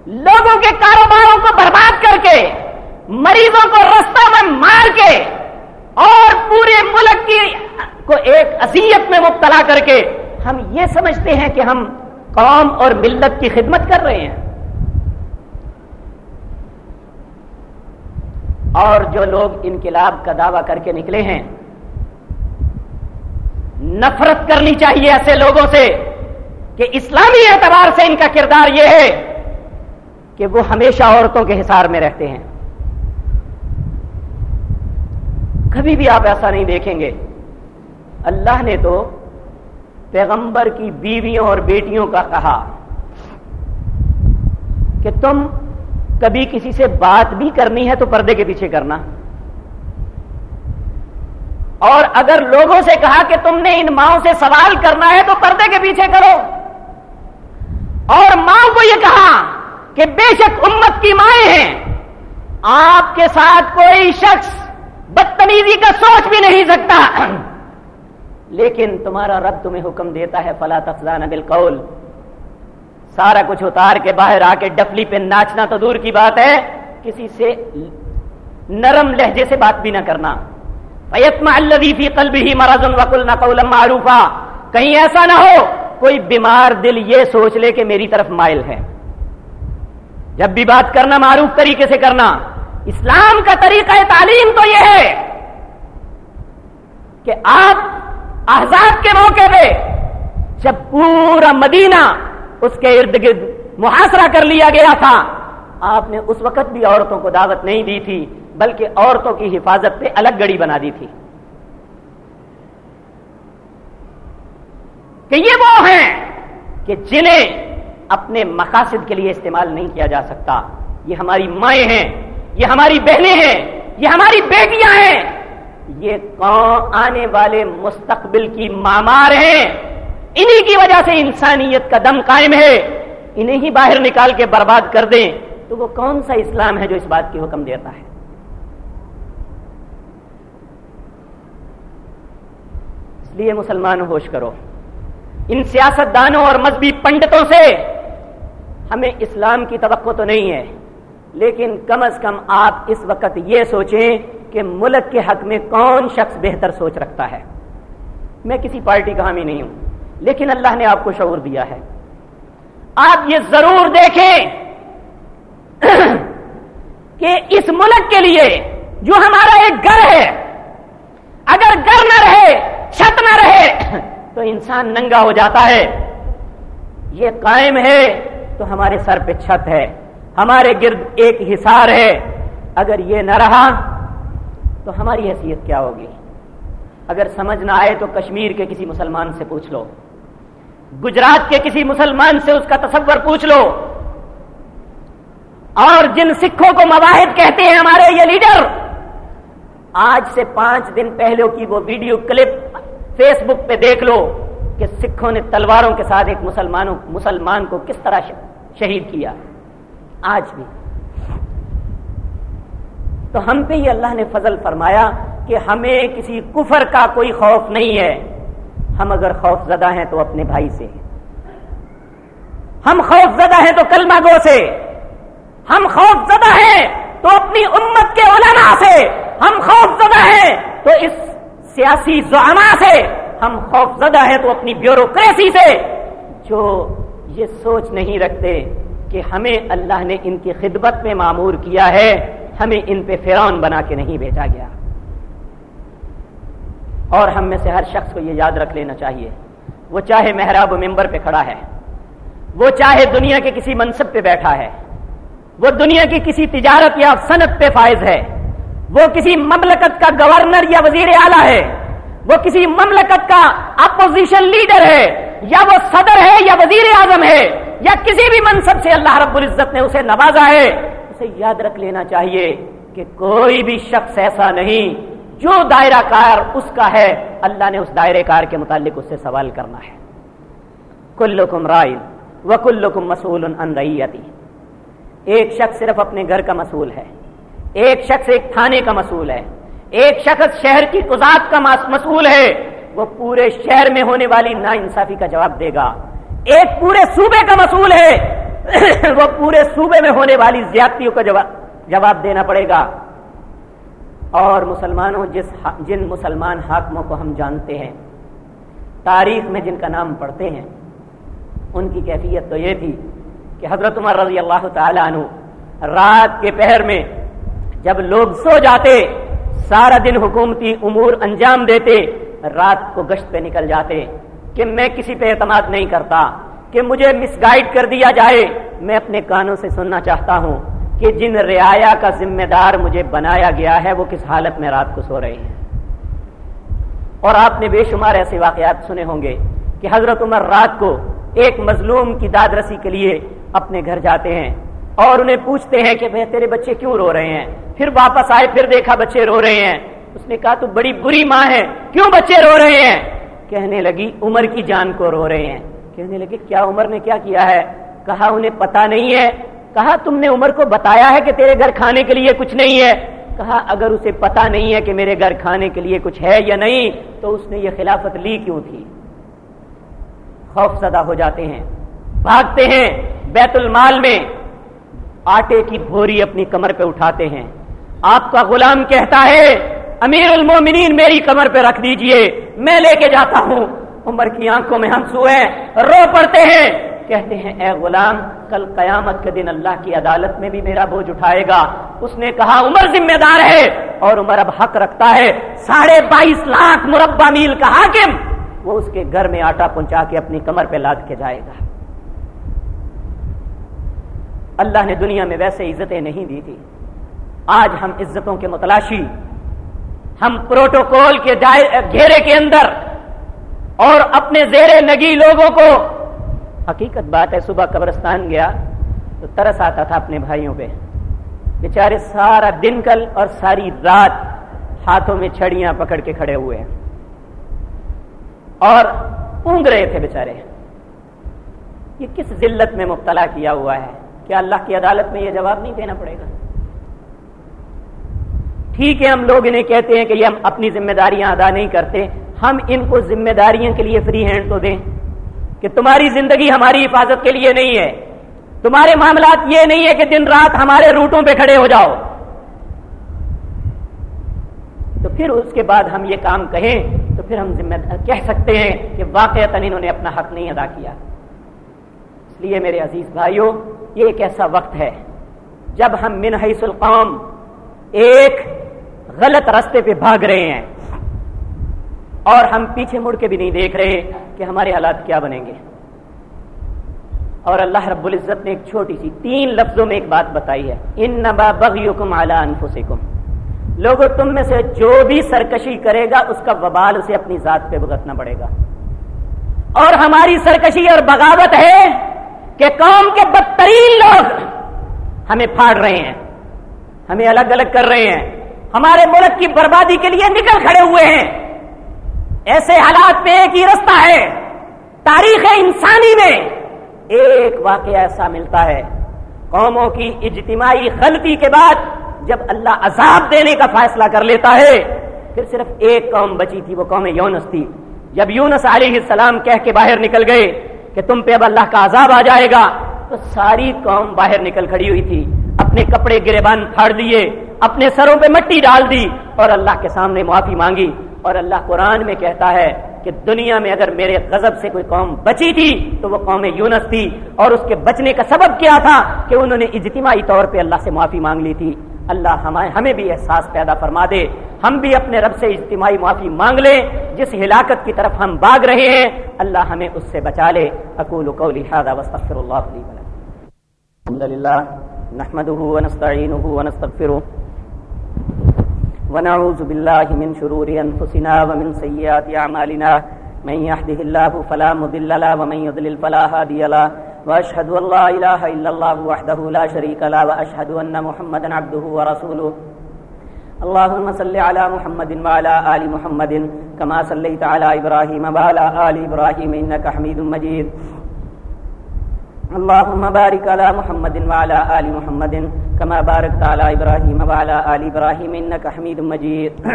لوگوں کے کاروباروں کو برباد کر کے، مریضوں کو رستہ میں مار کے، اور پورے ملک کی کو ایک اذیت میں مبتلا کر کے ہم یہ سمجھتے ہیں کہ ہم قوم اور ملت کی خدمت کر رہے ہیں۔ اور جو لوگ انقلاب کا دعوی کر کے نکلے ہیں، نفرت کرنی چاہیے ایسے لوگوں سے۔ کہ اسلامی اعتبار سے ان کا کردار یہ ہے کہ وہ ہمیشہ عورتوں کے حصار میں رہتے ہیں۔ کبھی بھی آپ ایسا نہیں دیکھیں گے۔ اللہ نے تو پیغمبر کی بیویوں اور بیٹیوں کا کہا کہ تم کبھی کسی سے بات بھی کرنی ہے تو پردے کے پیچھے کرنا۔ اور اگر لوگوں سے کہا کہ تم نے ان ماؤں سے سوال کرنا ہے تو پردے کے پیچھے کرو۔ اور ماں کو یہ کہا کہ بے شک امت کی مائیں ہیں۔ آپ کے ساتھ کوئی شخص بدتمیزی کا سوچ بھی نہیں سکتا۔ لیکن تمہارا رب تمہیں حکم دیتا ہے، فلا تفزان بالقول۔ سارا کچھ اتار کے باہر آ کے ڈفلی پہ ناچنا تو دور کی بات ہے۔ کسی سے نرم لہجے سے بات بھی نہ کرنا۔ فی قلبه مرض وقلنا قولا معروفا۔ کہیں ایسا نہ ہو۔ کوئی بیمار دل یہ سوچ لے کہ میری طرف مائل ہے۔ جب بھی بات کرنا معروف طریقے سے کرنا، اسلام کا طریقہ تعلیم تو یہ ہے کہ آپ آزاد کے موقع پہ جب پورا مدینہ اس کے ارد گرد محاصرہ کر لیا گیا تھا، آپ نے اس وقت بھی عورتوں کو دعوت نہیں دی تھی، بلکہ عورتوں کی حفاظت پہ الگ گڑی بنا دی تھی۔ کہ یہ وہ ہیں کہ جنہیں اپنے مقاصد کے لیے استعمال نہیں کیا جا سکتا۔ یہ ہماری مائیں ہیں، یہ ہماری بہنیں ہیں، یہ ہماری بیٹیاں ہیں۔ یہ کون آنے والے مستقبل کی مامار ہیں۔ انہی کی وجہ سے انسانیت کا دم قائم ہے۔ انہیں ہی باہر نکال کے برباد کر دیں۔ تو وہ کون سا اسلام ہے جو اس بات کی حکم دیتا ہے؟ اس لیے مسلمان ہوش کرو۔ ان سیاست دانوں اور مذہبی پنڈتوں سے ہمیں اسلام کی توقع تو نہیں ہے، لیکن کم از کم آپ اس وقت یہ سوچیں کہ ملک کے حق میں کون شخص بہتر سوچ رکھتا ہے۔ میں کسی پارٹی کا حامی نہیں ہوں، لیکن اللہ نے آپ کو شعور دیا ہے۔ آپ یہ ضرور دیکھیں کہ اس ملک کے لیے جو ہمارا ایک گھر ہے، اگر گھر نہ رہے، چھت نہ رہے تو انسان ننگا ہو جاتا ہے۔ یہ قائم ہے تو ہمارے سر پہ چھت ہے۔ ہمارے گرد ایک حصار ہے۔ اگر یہ نہ رہا تو ہماری حیثیت کیا ہوگی؟ اگر سمجھ نہ آئے تو کشمیر کے کسی مسلمان سے پوچھ لو۔ گجرات کے کسی مسلمان سے اس کا تصور پوچھ لو۔ اور جن سکھوں کو مواحد کہتے ہیں ہمارے یہ لیڈر، آج سے پانچ دن پہلے کی وہ ویڈیو کلپ فیس بک پہ دیکھ لو کہ سکھوں نے تلواروں کے ساتھ ایک مسلمانوں مسلمان کو کس طرح شہید کیا۔ آج بھی۔ تو ہم پہ ہی اللہ نے فضل فرمایا کہ ہمیں کسی کفر کا کوئی خوف نہیں ہے۔ ہم اگر خوف زدہ ہیں تو اپنے بھائی سے۔ ہم خوف زدہ ہیں تو کلمہ گو سے۔ ہم خوف زدہ ہیں تو اپنی امت کے علماء سے۔ ہم خوف زدہ ہیں تو اس سیاسی زعما سے ہم خوف زدہ ہیں تو اپنی بیوروکریسی سے جو یہ سوچ نہیں رکھتے کہ ہمیں اللہ نے ان کی خدمت میں معمور کیا ہے، ہمیں ان پہ فرعون بنا کے نہیں بھیجا گیا۔ اور ہم میں سے ہر شخص کو یہ یاد رکھ لینا چاہیے، وہ چاہے محراب و ممبر پہ کھڑا ہے، وہ چاہے دنیا کے کسی منصب پہ بیٹھا ہے، وہ دنیا کی کسی تجارت یا صنعت پہ فائز ہے۔ وہ کسی مملکت کا گورنر یا وزیر اعلیٰ ہے، وہ کسی مملکت کا اپوزیشن لیڈر ہے، یا وہ صدر ہے یا وزیر اعظم ہے، یا کسی بھی منصب سے اللہ رب العزت نے اسے نوازا ہے، اسے یاد رکھ لینا چاہیے کہ کوئی بھی شخص ایسا نہیں جو دائرہ کار اس کا ہے، اللہ نے اس دائرے کار کے متعلق اس سے سوال کرنا ہے۔ کلکم رائل و کلکم مسول ان ریتی ایک شخص صرف اپنے گھر کا مسئول ہے۔ ایک شخص ایک تھانے کا مسئول ہے۔ ایک شخص شہر کی قزات کا مسئول ہے۔ وہ پورے شہر میں ہونے والی نا انصافی کا جواب دے گا۔ ایک پورے صوبے کا مسئول ہے۔ وہ پورے صوبے میں ہونے والی زیادتیوں کا جواب دینا پڑے گا۔ اور مسلمانوں، جس جن مسلمان حاکموں کو ہم جانتے ہیں، تاریخ میں جن کا نام پڑھتے ہیں، ان کی کیفیت تو یہ تھی کہ حضرت عمر رضی اللہ تعالی عنہ رات کے پہر میں جب لوگ سو جاتے، سارا دن حکومتی امور انجام دیتے، رات کو گشت پہ نکل جاتے کہ میں کسی پہ اعتماد نہیں کرتا، کہ مجھے مس گائڈ کر دیا جائے۔ میں اپنے کانوں سے سننا چاہتا ہوں کہ جن رعایا کا ذمہ دار مجھے بنایا گیا ہے، وہ کس حالت میں رات کو سو رہے ہیں۔ اور آپ نے بے شمار ایسے واقعات سنے ہوں گے کہ حضرت عمر رات کو ایک مظلوم کی داد رسی کے لیے اپنے گھر جاتے ہیں۔ اور انہیں پوچھتے ہیں کہ بھائی تیرے بچے کیوں رو رہے ہیں؟ پھر واپس آئے، پھر دیکھا بچے رو رہے ہیں۔ اس نے کہا، تو بڑی بری ماں ہے، کیوں بچے رو رہے ہیں؟ کہنے لگی، عمر کی جان کو رو رہے ہیں۔ کہنے لگے کیا عمر نے کیا کیا ہے؟ کہا، انہیں پتا نہیں ہے۔ کہا، تم نے عمر کو بتایا ہے کہ تیرے گھر کھانے کے لیے کچھ نہیں ہے۔ کہا، اگر اسے پتا نہیں ہے کہ میرے گھر کھانے کے لیے کچھ ہے یا نہیں، تو اس نے یہ خلافت لی کیوں تھی؟ خوف زدہ ہو جاتے ہیں، بھاگتے ہیں بیت المال میں۔ آٹے کی بھوری اپنی کمر پہ اٹھاتے ہیں۔ آپ کا غلام کہتا ہے، امیر المومنین میری کمر پہ رکھ دیجیے، میں لے کے جاتا ہوں۔ عمر کی آنکھوں میں ہم سوئے رو پڑتے ہیں۔ کہتے ہیں، اے غلام، کل قیامت کے دن اللہ کی عدالت میں بھی میرا بوجھ اٹھائے گا۔ اس نے کہا، عمر ذمہ دار ہے۔ اور عمر اب حق رکھتا ہے۔ ساڑھے بائیس لاکھ مربع میل کا حاکم وہ اس کے گھر میں آٹا پہنچا کے اپنی کمر پہ لاد کے جائے گا۔ اللہ نے دنیا میں ویسے عزتیں نہیں دی تھی۔ آج ہم عزتوں کے متلاشی، ہم پروٹوکول کے گھیرے کے اندر اور اپنے زیر نگی لوگوں کو۔ حقیقت بات ہے، صبح قبرستان گیا تو ترس آتا تھا اپنے بھائیوں پہ۔ بیچارے سارا دن کل اور ساری رات ہاتھوں میں چھڑیاں پکڑ کے کھڑے ہوئے ہیں۔ اور اونگ رہے تھے بیچارے۔ یہ کس ذلت میں مبتلا کیا ہوا ہے؟ کیا اللہ کی عدالت میں یہ جواب نہیں دینا پڑے گا؟ ٹھیک ہے، ہم لوگ انہیں کہتے ہیں کہ یہ ہم اپنی ذمہ داریاں ادا نہیں کرتے۔ ہم ان کو ذمہ داریاں کے لیے فری ہینڈ تو دیں۔ کہ تمہاری زندگی ہماری حفاظت کے لیے نہیں ہے۔ تمہارے معاملات یہ نہیں ہے کہ دن رات ہمارے روٹوں پہ کھڑے ہو جاؤ۔ تو پھر اس کے بعد ہم یہ کام کہیں تو پھر ہم ذمہ کہہ سکتے ہیں کہ واقعات انہوں نے اپنا حق نہیں ادا کیا۔ لیے میرے عزیز بھائیوں یہ ایک ایسا وقت ہے جب ہم من حیث القوم ایک غلط رستے پہ بھاگ رہے ہیں۔ اور ہم پیچھے مڑ کے بھی نہیں دیکھ رہے کہ ہمارے حالات کیا بنیں گے۔ اور اللہ رب العزت نے ایک چھوٹی سی تین لفظوں میں ایک بات بتائی ہے۔ ان نبا بغیکم اعلی انفسکم۔ لوگوں تم میں سے جو بھی سرکشی کرے گا، اس کا وبال اسے اپنی ذات پہ بھگتنا پڑے گا۔ اور ہماری سرکشی اور بغاوت ہے کہ قوم کے بدترین لوگ ہمیں پھاڑ رہے ہیں، ہمیں الگ الگ کر رہے ہیں۔ ہمارے ملک کی بربادی کے لیے نکل کھڑے ہوئے ہیں۔ ایسے حالات پہ ایک ہی رستہ ہے۔ تاریخ انسانی میں ایک واقعہ ایسا ملتا ہے۔ قوموں کی اجتماعی غلطی کے بعد جب اللہ عذاب دینے کا فیصلہ کر لیتا ہے، پھر صرف ایک قوم بچی تھی، وہ قوم یونس تھی۔ جب یونس علیہ السلام کہہ کے باہر نکل گئے کہ تم پہ اب اللہ کا عذاب آ جائے گا۔ تو ساری قوم باہر نکل کھڑی ہوئی تھی۔ اپنے کپڑے گربان پھاڑ دیے، اپنے سروں پہ مٹی ڈال دی اور اللہ کے سامنے معافی مانگی۔ اور اللہ قرآن میں کہتا ہے کہ دنیا میں اگر میرے غضب سے کوئی قوم بچی تھی تو وہ قوم یونس تھی۔ اور اس کے بچنے کا سبب کیا تھا کہ انہوں نے اجتماعی طور پہ اللہ سے معافی مانگ لی تھی۔ اللہ ہمیں بھی احساس پیدا فرما دے۔ ہم بھی اپنے رب سے اجتماعی معافی مانگ لیں، جس ہلاکت کی طرف ہم باغ رہے ہیں، اللہ ہمیں اس سے بچا لے۔ اکول قولی هذا واستغفر الله لي ولكم الحمد لله نحمده ونستعينه ونستغفره۔ ونعوذ بالله من شرور أنفسنا ومن سيئات أعمالنا من يحده الله فلا مضل له ومن يضلل فلا هادي له۔ وأشهد أن لا إله إلا الله وحده لا شريك له وأشهد أن محمدا عبده ورسوله۔ اللهم صل على محمد وعلى آل محمد كما صليت على إبراهيم وعلى آل إبراهيم إنك حميد مجيد. اللهم بارك على محمد وعلى آل محمد كما باركت على إبراهيم وعلى آل إبراهيم إنك حميد مجيد.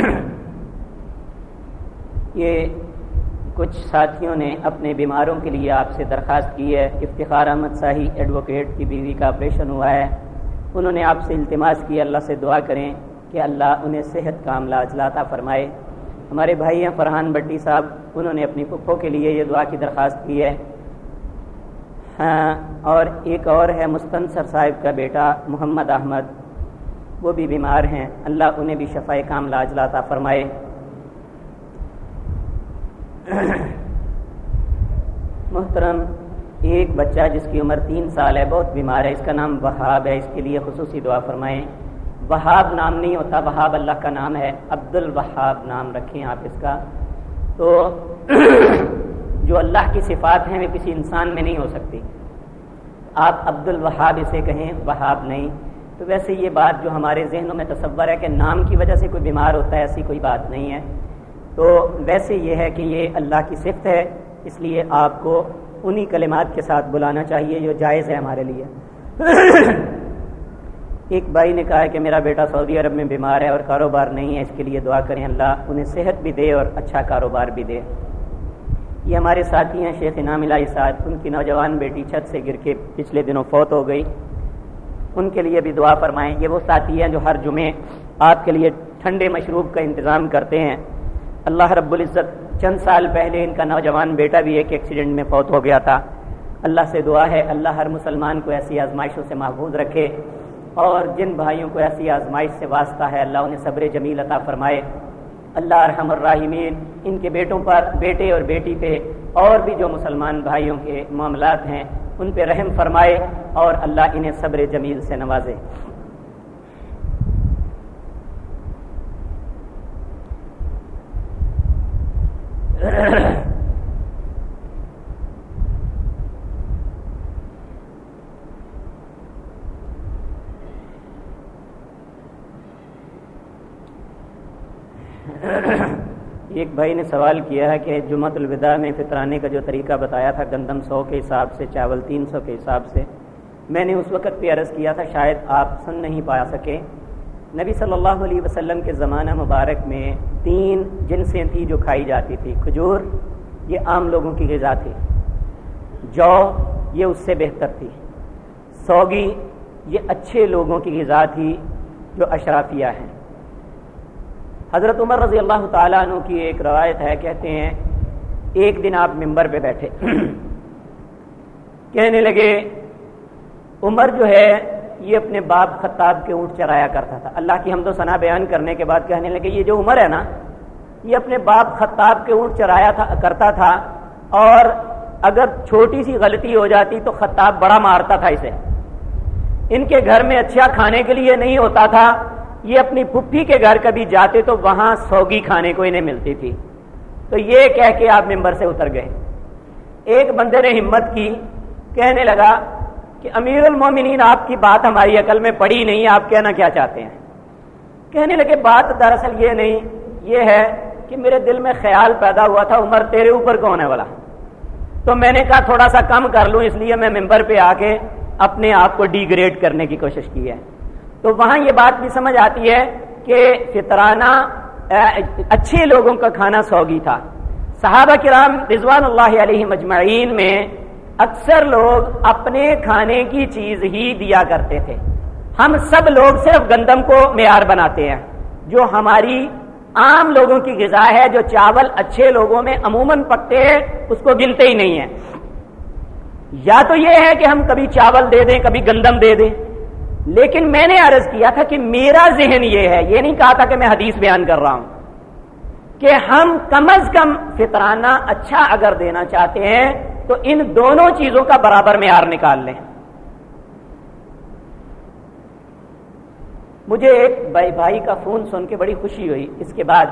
یہ کچھ ساتھیوں نے اپنے بیماروں کے لیے آپ سے درخواست کی ہے. افتخار احمد شاہی ایڈوکیٹ کی بیوی کا آپریشن ہوا ہے. انہوں نے آپ سے التماس کی. اللہ سے دعا کریں. کہ اللہ انہیں صحت کا عملہ اجلاتا فرمائے۔ ہمارے بھائی ہیں فرحان بٹی صاحب، انہوں نے اپنی پپھوں کے لیے یہ دعا کی درخواست کی ہے۔ ہاں اور ایک اور ہے مستنصر صاحب کا بیٹا محمد احمد۔ وہ بھی بیمار ہیں۔ اللہ انہیں بھی شفا کام لاج لاتا فرمائے۔ محترم، ایک بچہ جس کی عمر تین سال ہے، بہت بیمار ہے۔ اس کا نام وہاب ہے۔ اس کے لیے خصوصی دعا فرمائیں۔ وہاب نام نہیں ہوتا، وہاب اللہ کا نام ہے عبد الوہاب نام رکھیں آپ اس کا۔ تو جو اللہ کی صفات ہیں، وہ کسی انسان میں نہیں ہو سکتی۔ آپ عبد الوہاب اسے کہیں، وہاب نہیں۔ تو ویسے یہ بات جو ہمارے ذہنوں میں تصور ہے کہ نام کی وجہ سے کوئی بیمار ہوتا ہے، ایسی کوئی بات نہیں ہے۔ تو ویسے یہ ہے کہ یہ اللہ کی صفت ہے، اس لیے آپ کو انہی کلمات کے ساتھ بلانا چاہیے جو جائز ہے ہمارے لیے۔ ایک بھائی نے کہا ہے کہ میرا بیٹا سعودی عرب میں بیمار ہے اور کاروبار نہیں ہے، اس کے لیے دعا کریں اللہ، انہیں صحت بھی دے اور اچھا کاروبار بھی دے۔ یہ ہمارے ساتھی ہیں، شیخ انعام الہی صاحب۔ ان کی نوجوان بیٹی چھت سے گر کے پچھلے دنوں فوت ہو گئی۔ ان کے لیے بھی دعا فرمائیں۔ یہ وہ ساتھی ہیں جو ہر جمعے آپ کے لیے ٹھنڈے مشروب کا انتظام کرتے ہیں۔ اللہ رب العزت چند سال پہلے ان کا نوجوان بیٹا بھی ایک ایکسیڈنٹ میں فوت ہو گیا تھا۔ اللہ سے دعا ہے، اللہ ہر مسلمان کو ایسی آزمائشوں سے محفوظ رکھے۔ اور جن بھائیوں کو ایسی آزمائش سے واسطہ ہے، اللہ انہیں صبر جمیل عطا فرمائے۔ اللہ ارحم الراحمین، ان کے بیٹوں پر، بیٹے اور بیٹی پہ اور بھی جو مسلمان بھائیوں کے معاملات ہیں، ان پہ رحم فرمائے اور اللہ انہیں صبر جمیل سے نوازے۔ ایک بھائی نے سوال کیا ہے کہ جمعۃ الوداع میں فطرانے کا جو طریقہ بتایا تھا، گندم سو کے حساب سے، چاول تین سو کے حساب سے، میں نے اس وقت پہ عرض کیا تھا، شاید آپ سن نہیں پا سکے۔ نبی صلی اللہ علیہ وسلم کے زمانہ مبارک میں تین جنسیں تھیں جو کھائی جاتی تھی کھجور، یہ عام لوگوں کی غذا تھی۔ جو یہ اس سے بہتر تھی۔ سوگی، یہ اچھے لوگوں کی غذا تھی جو اشرافیہ ہیں۔ حضرت عمر رضی اللہ تعالیٰ عنہ کی ایک روایت ہے، کہتے ہیں، ایک دن آپ ممبر پہ بیٹھے۔ کہنے لگے، عمر جو ہے، یہ اپنے باپ خطاب کے اونٹ چرایا کرتا تھا۔ اللہ کی حمد و ثنا بیان کرنے کے بعد کہنے لگے، یہ جو عمر ہے نا، یہ اپنے باپ خطاب کے اونٹ چرایا تھا، کرتا تھا۔ اور اگر چھوٹی سی غلطی ہو جاتی تو خطاب بڑا مارتا تھا اسے۔ ان کے گھر میں اچھا کھانے کے لیے نہیں ہوتا تھا۔ یہ اپنی پھپھی کے گھر کبھی جاتے تو وہاں سوگی کھانے کو انہیں ملتی تھی۔ تو یہ کہہ کے آپ ممبر سے اتر گئے۔ ایک بندے نے ہمت کی، کہنے لگا کہ امیر المومنین، آپ کی بات ہماری عقل میں پڑی نہیں، آپ کہنا کیا چاہتے ہیں؟ کہنے لگے، بات دراصل یہ نہیں، یہ ہے کہ میرے دل میں خیال پیدا ہوا تھا، عمر تیرے اوپر کون ہے والا تو میں نے کہا، تھوڑا سا کم کر لوں، اس لیے میں ممبر پہ آ کے اپنے آپ کو ڈی گریڈ کرنے کی کوشش کی ہے۔ تو وہاں یہ بات بھی سمجھ آتی ہے کہ فطرانہ اچھے لوگوں کا کھانا سوگی تھا۔ صحابہ کرام رضوان اللہ علیہ مجمعین میں اکثر لوگ اپنے کھانے کی چیز ہی دیا کرتے تھے۔ ہم سب لوگ صرف گندم کو معیار بناتے ہیں۔ جو ہماری عام لوگوں کی غذا ہے، جو چاول اچھے لوگوں میں عموماً پکتے ہیں، اس کو گنتے ہی نہیں ہیں۔ یا تو یہ ہے کہ ہم کبھی چاول دے دیں، کبھی گندم دے دیں۔ لیکن میں نے عرض کیا تھا کہ میرا ذہن یہ ہے، یہ نہیں کہا تھا کہ میں حدیث بیان کر رہا ہوں، کہ ہم کم از کم فطرانہ اچھا اگر دینا چاہتے ہیں تو ان دونوں چیزوں کا برابر معیار نکال لیں۔ مجھے ایک بھائی بھائی کا فون سن کے بڑی خوشی ہوئی۔ اس کے بعد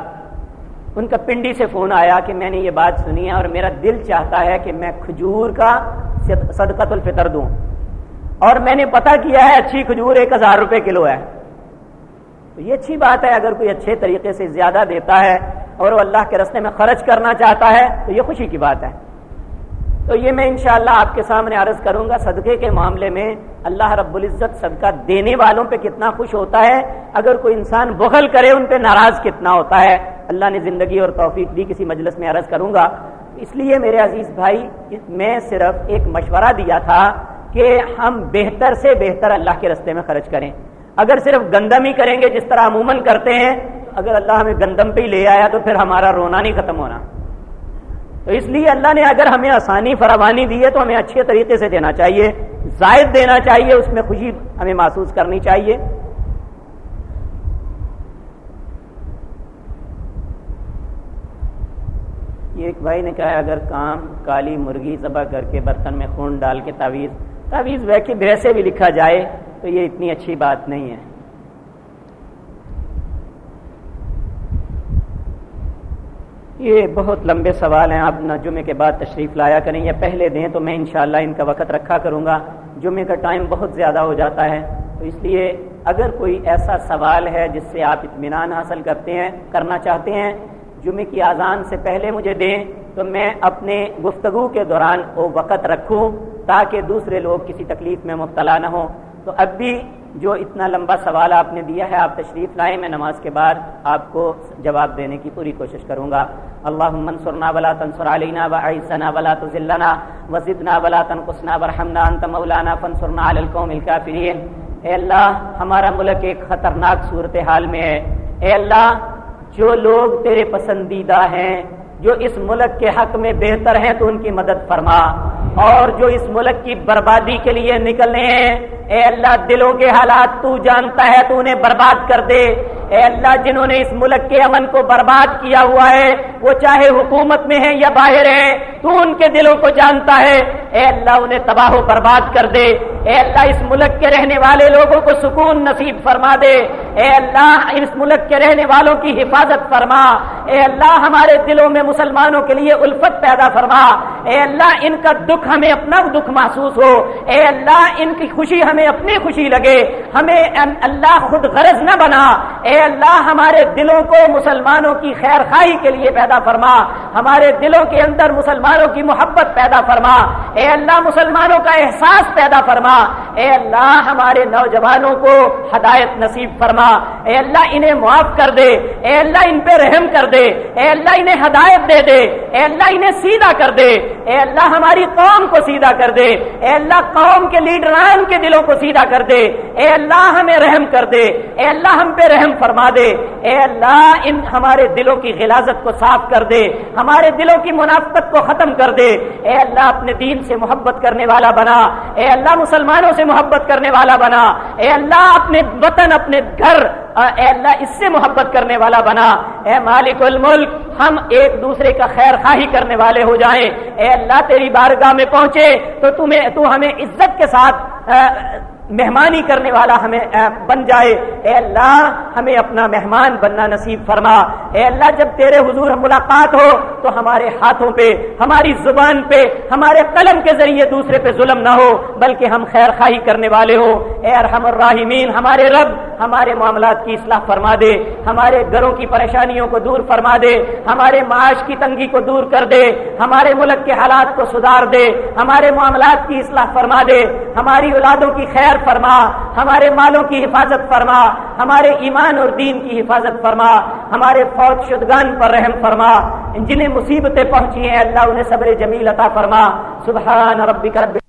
ان کا پنڈی سے فون آیا کہ میں نے یہ بات سنی ہے اور میرا دل چاہتا ہے کہ میں کھجور کا صدقت الفطر دوں۔ اور میں نے پتا کیا ہے اچھی کھجور ایک ہزار روپے کلو ہے۔ تو یہ اچھی بات ہے، اگر کوئی اچھے طریقے سے زیادہ دیتا ہے اور وہ اللہ کے رستے میں خرچ کرنا چاہتا ہے، تو یہ خوشی کی بات ہے۔ تو یہ میں انشاءاللہ آپ کے سامنے عرض کروں گا، صدقے کے معاملے میں اللہ رب العزت صدقہ دینے والوں پہ کتنا خوش ہوتا ہے۔ اگر کوئی انسان بغل کرے، ان پہ ناراض کتنا ہوتا ہے۔ اللہ نے زندگی اور توفیق دی، کسی مجلس میں عرض کروں گا۔ اس لیے میرے عزیز بھائی، میں صرف ایک مشورہ دیا تھا کہ ہم بہتر سے بہتر اللہ کے رستے میں خرچ کریں۔ اگر صرف گندم ہی کریں گے جس طرح عموماً کرتے ہیں، اگر اللہ ہمیں گندم پہ ہی لے آیا تو پھر ہمارا رونا نہیں ختم ہونا۔ تو اس لیے اللہ نے اگر ہمیں آسانی فراوانی دی ہے تو ہمیں اچھے طریقے سے دینا چاہیے، زائد دینا چاہیے، اس میں خوشی ہمیں محسوس کرنی چاہیے۔ یہ ایک بھائی نے کہا، اگر کام کالی مرغی ذبح کر کے برتن میں خون ڈال کے تعویذ تعویذ ویسے بھی لکھا جائے تو یہ اتنی اچھی بات نہیں ہے۔ یہ بہت لمبے سوال ہیں۔ آپ نہ جمعے کے بعد تشریف لایا کریں۔ یا پہلے دیں تو میں انشاءاللہ ان کا وقت رکھا کروں گا۔ جمعے کا ٹائم بہت زیادہ ہو جاتا ہے۔ تو اس لیے اگر کوئی ایسا سوال ہے جس سے آپ اطمینان حاصل کرتے ہیں، کرنا چاہتے ہیں جمعے کی آزان سے پہلے مجھے دیں تو میں اپنے گفتگو کے دوران وہ وقت رکھوں تاکہ دوسرے لوگ کسی تکلیف میں مبتلا نہ ہوں۔ تو اب بھی جو اتنا لمبا سوال آپ نے دیا ہے، آپ تشریف لائیں، میں نماز کے بعد آپ کو جواب دینے کی پوری کوشش کروں گا۔ اللہ منصرنا ولا تنصر علینا وعیسنا ولا تزلنا وزدنا ولا تنقصنا ورحمنا انت مولانا فانصرنا علی القوم الكافرین۔ اے اللہ، ہمارا ملک ایک خطرناک صورتحال میں ہے۔ اے اللہ جو لوگ تیرے پسندیدہ ہیں، جو اس ملک کے حق میں بہتر ہیں، تو ان کی مدد فرما۔ اور جو اس ملک کی بربادی کے لیے نکلنے ہیں، اے اللہ دلوں کے حالات تو جانتا ہے، تو انہیں برباد کر دے۔ اے اللہ جنہوں نے اس ملک کے امن کو برباد کیا ہوا ہے، وہ چاہے حکومت میں ہیں یا باہر ہیں، تو ان کے دلوں کو جانتا ہے۔ اے اللہ انہیں تباہ و برباد کر دے۔ اے اللہ اس ملک کے رہنے والے لوگوں کو سکون نصیب فرما دے۔ اے اللہ اس ملک کے رہنے والوں کی حفاظت فرما۔ اے اللہ ہمارے دلوں میں مسلمانوں کے لیے الفت پیدا فرما۔ اے اللہ ان کا دکھ ہمیں اپنا دکھ محسوس ہو۔ اے اللہ، ان کی خوشی ہمیں اپنی خوشی لگے۔ ہمیں اللہ خود غرض نہ بنا۔ اے اللہ ہمارے دلوں کو مسلمانوں کی خیر خائی کے لیے پیدا فرما ہمارے دلوں کے اندر مسلمانوں کی محبت پیدا فرما اے اللہ مسلمانوں کا احساس پیدا فرما اے اللہ ہمارے نوجوانوں کو ہدایت نصیب فرما اے اللہ انہیں معاف کر دے اے اللہ ان پہ رحم کر دے اے اللہ انہیں ہدایت دے دے اے اللہ انہیں سیدھا کر دے اے اللہ ہماری قوم کو سیدھا کر دے اے اللہ قوم کے لیڈران کے دلوں کو سیدھا کر دے اے اللہ ہمیں رحم کر دے اے اللہ ہم پہ رحم فرما دے، اے اللہ، ان ہمارے دلوں کی غلازت کو صاف کر دے، ہمارے دلوں کی منافقت کو ختم کر دے۔ اے اللہ، اپنے دین سے محبت کرنے والا بنا۔ اے اللہ، مسلمانوں سے محبت کرنے والا بنا۔ اے اللہ، اپنے وطن، اپنے گھر، اے اللہ، اس سے محبت کرنے والا بنا۔ اے مالک الملک، ہم ایک دوسرے کا خیر خواہی کرنے والے ہو جائیں۔ اے اللہ، تیری بارگاہ میں پہنچے تو تمہیں، تو ہمیں عزت کے ساتھ مہمانی کرنے والا ہمیں بن جائے۔ اے اللہ، ہمیں اپنا مہمان بننا نصیب فرما۔ اے اللہ، جب تیرے حضور ملاقات ہو تو ہمارے ہاتھوں پہ، ہماری زبان پہ، ہمارے قلم کے ذریعے دوسرے پہ ظلم نہ ہو، بلکہ ہم خیر خواہی کرنے والے ہو۔ اے ارحم الراحمین، ہمارے رب ہمارے معاملات کی اصلاح فرما دے۔ ہمارے گھروں کی پریشانیوں کو دور فرما دے۔ ہمارے معاش کی تنگی کو دور کر دے۔ ہمارے ملک کے حالات کو سدھار دے۔ ہمارے معاملات کی اصلاح فرما دے۔ ہماری اولادوں کی خیر خیر فرما، ہمارے مالوں کی حفاظت فرما، ہمارے ایمان اور دین کی حفاظت فرما، ہمارے فوج شدگان پر رحم فرما۔ جنہیں مصیبتیں پہنچی ہیں، اللہ انہیں صبر جمیل عطا فرما۔ سبحان ربک رب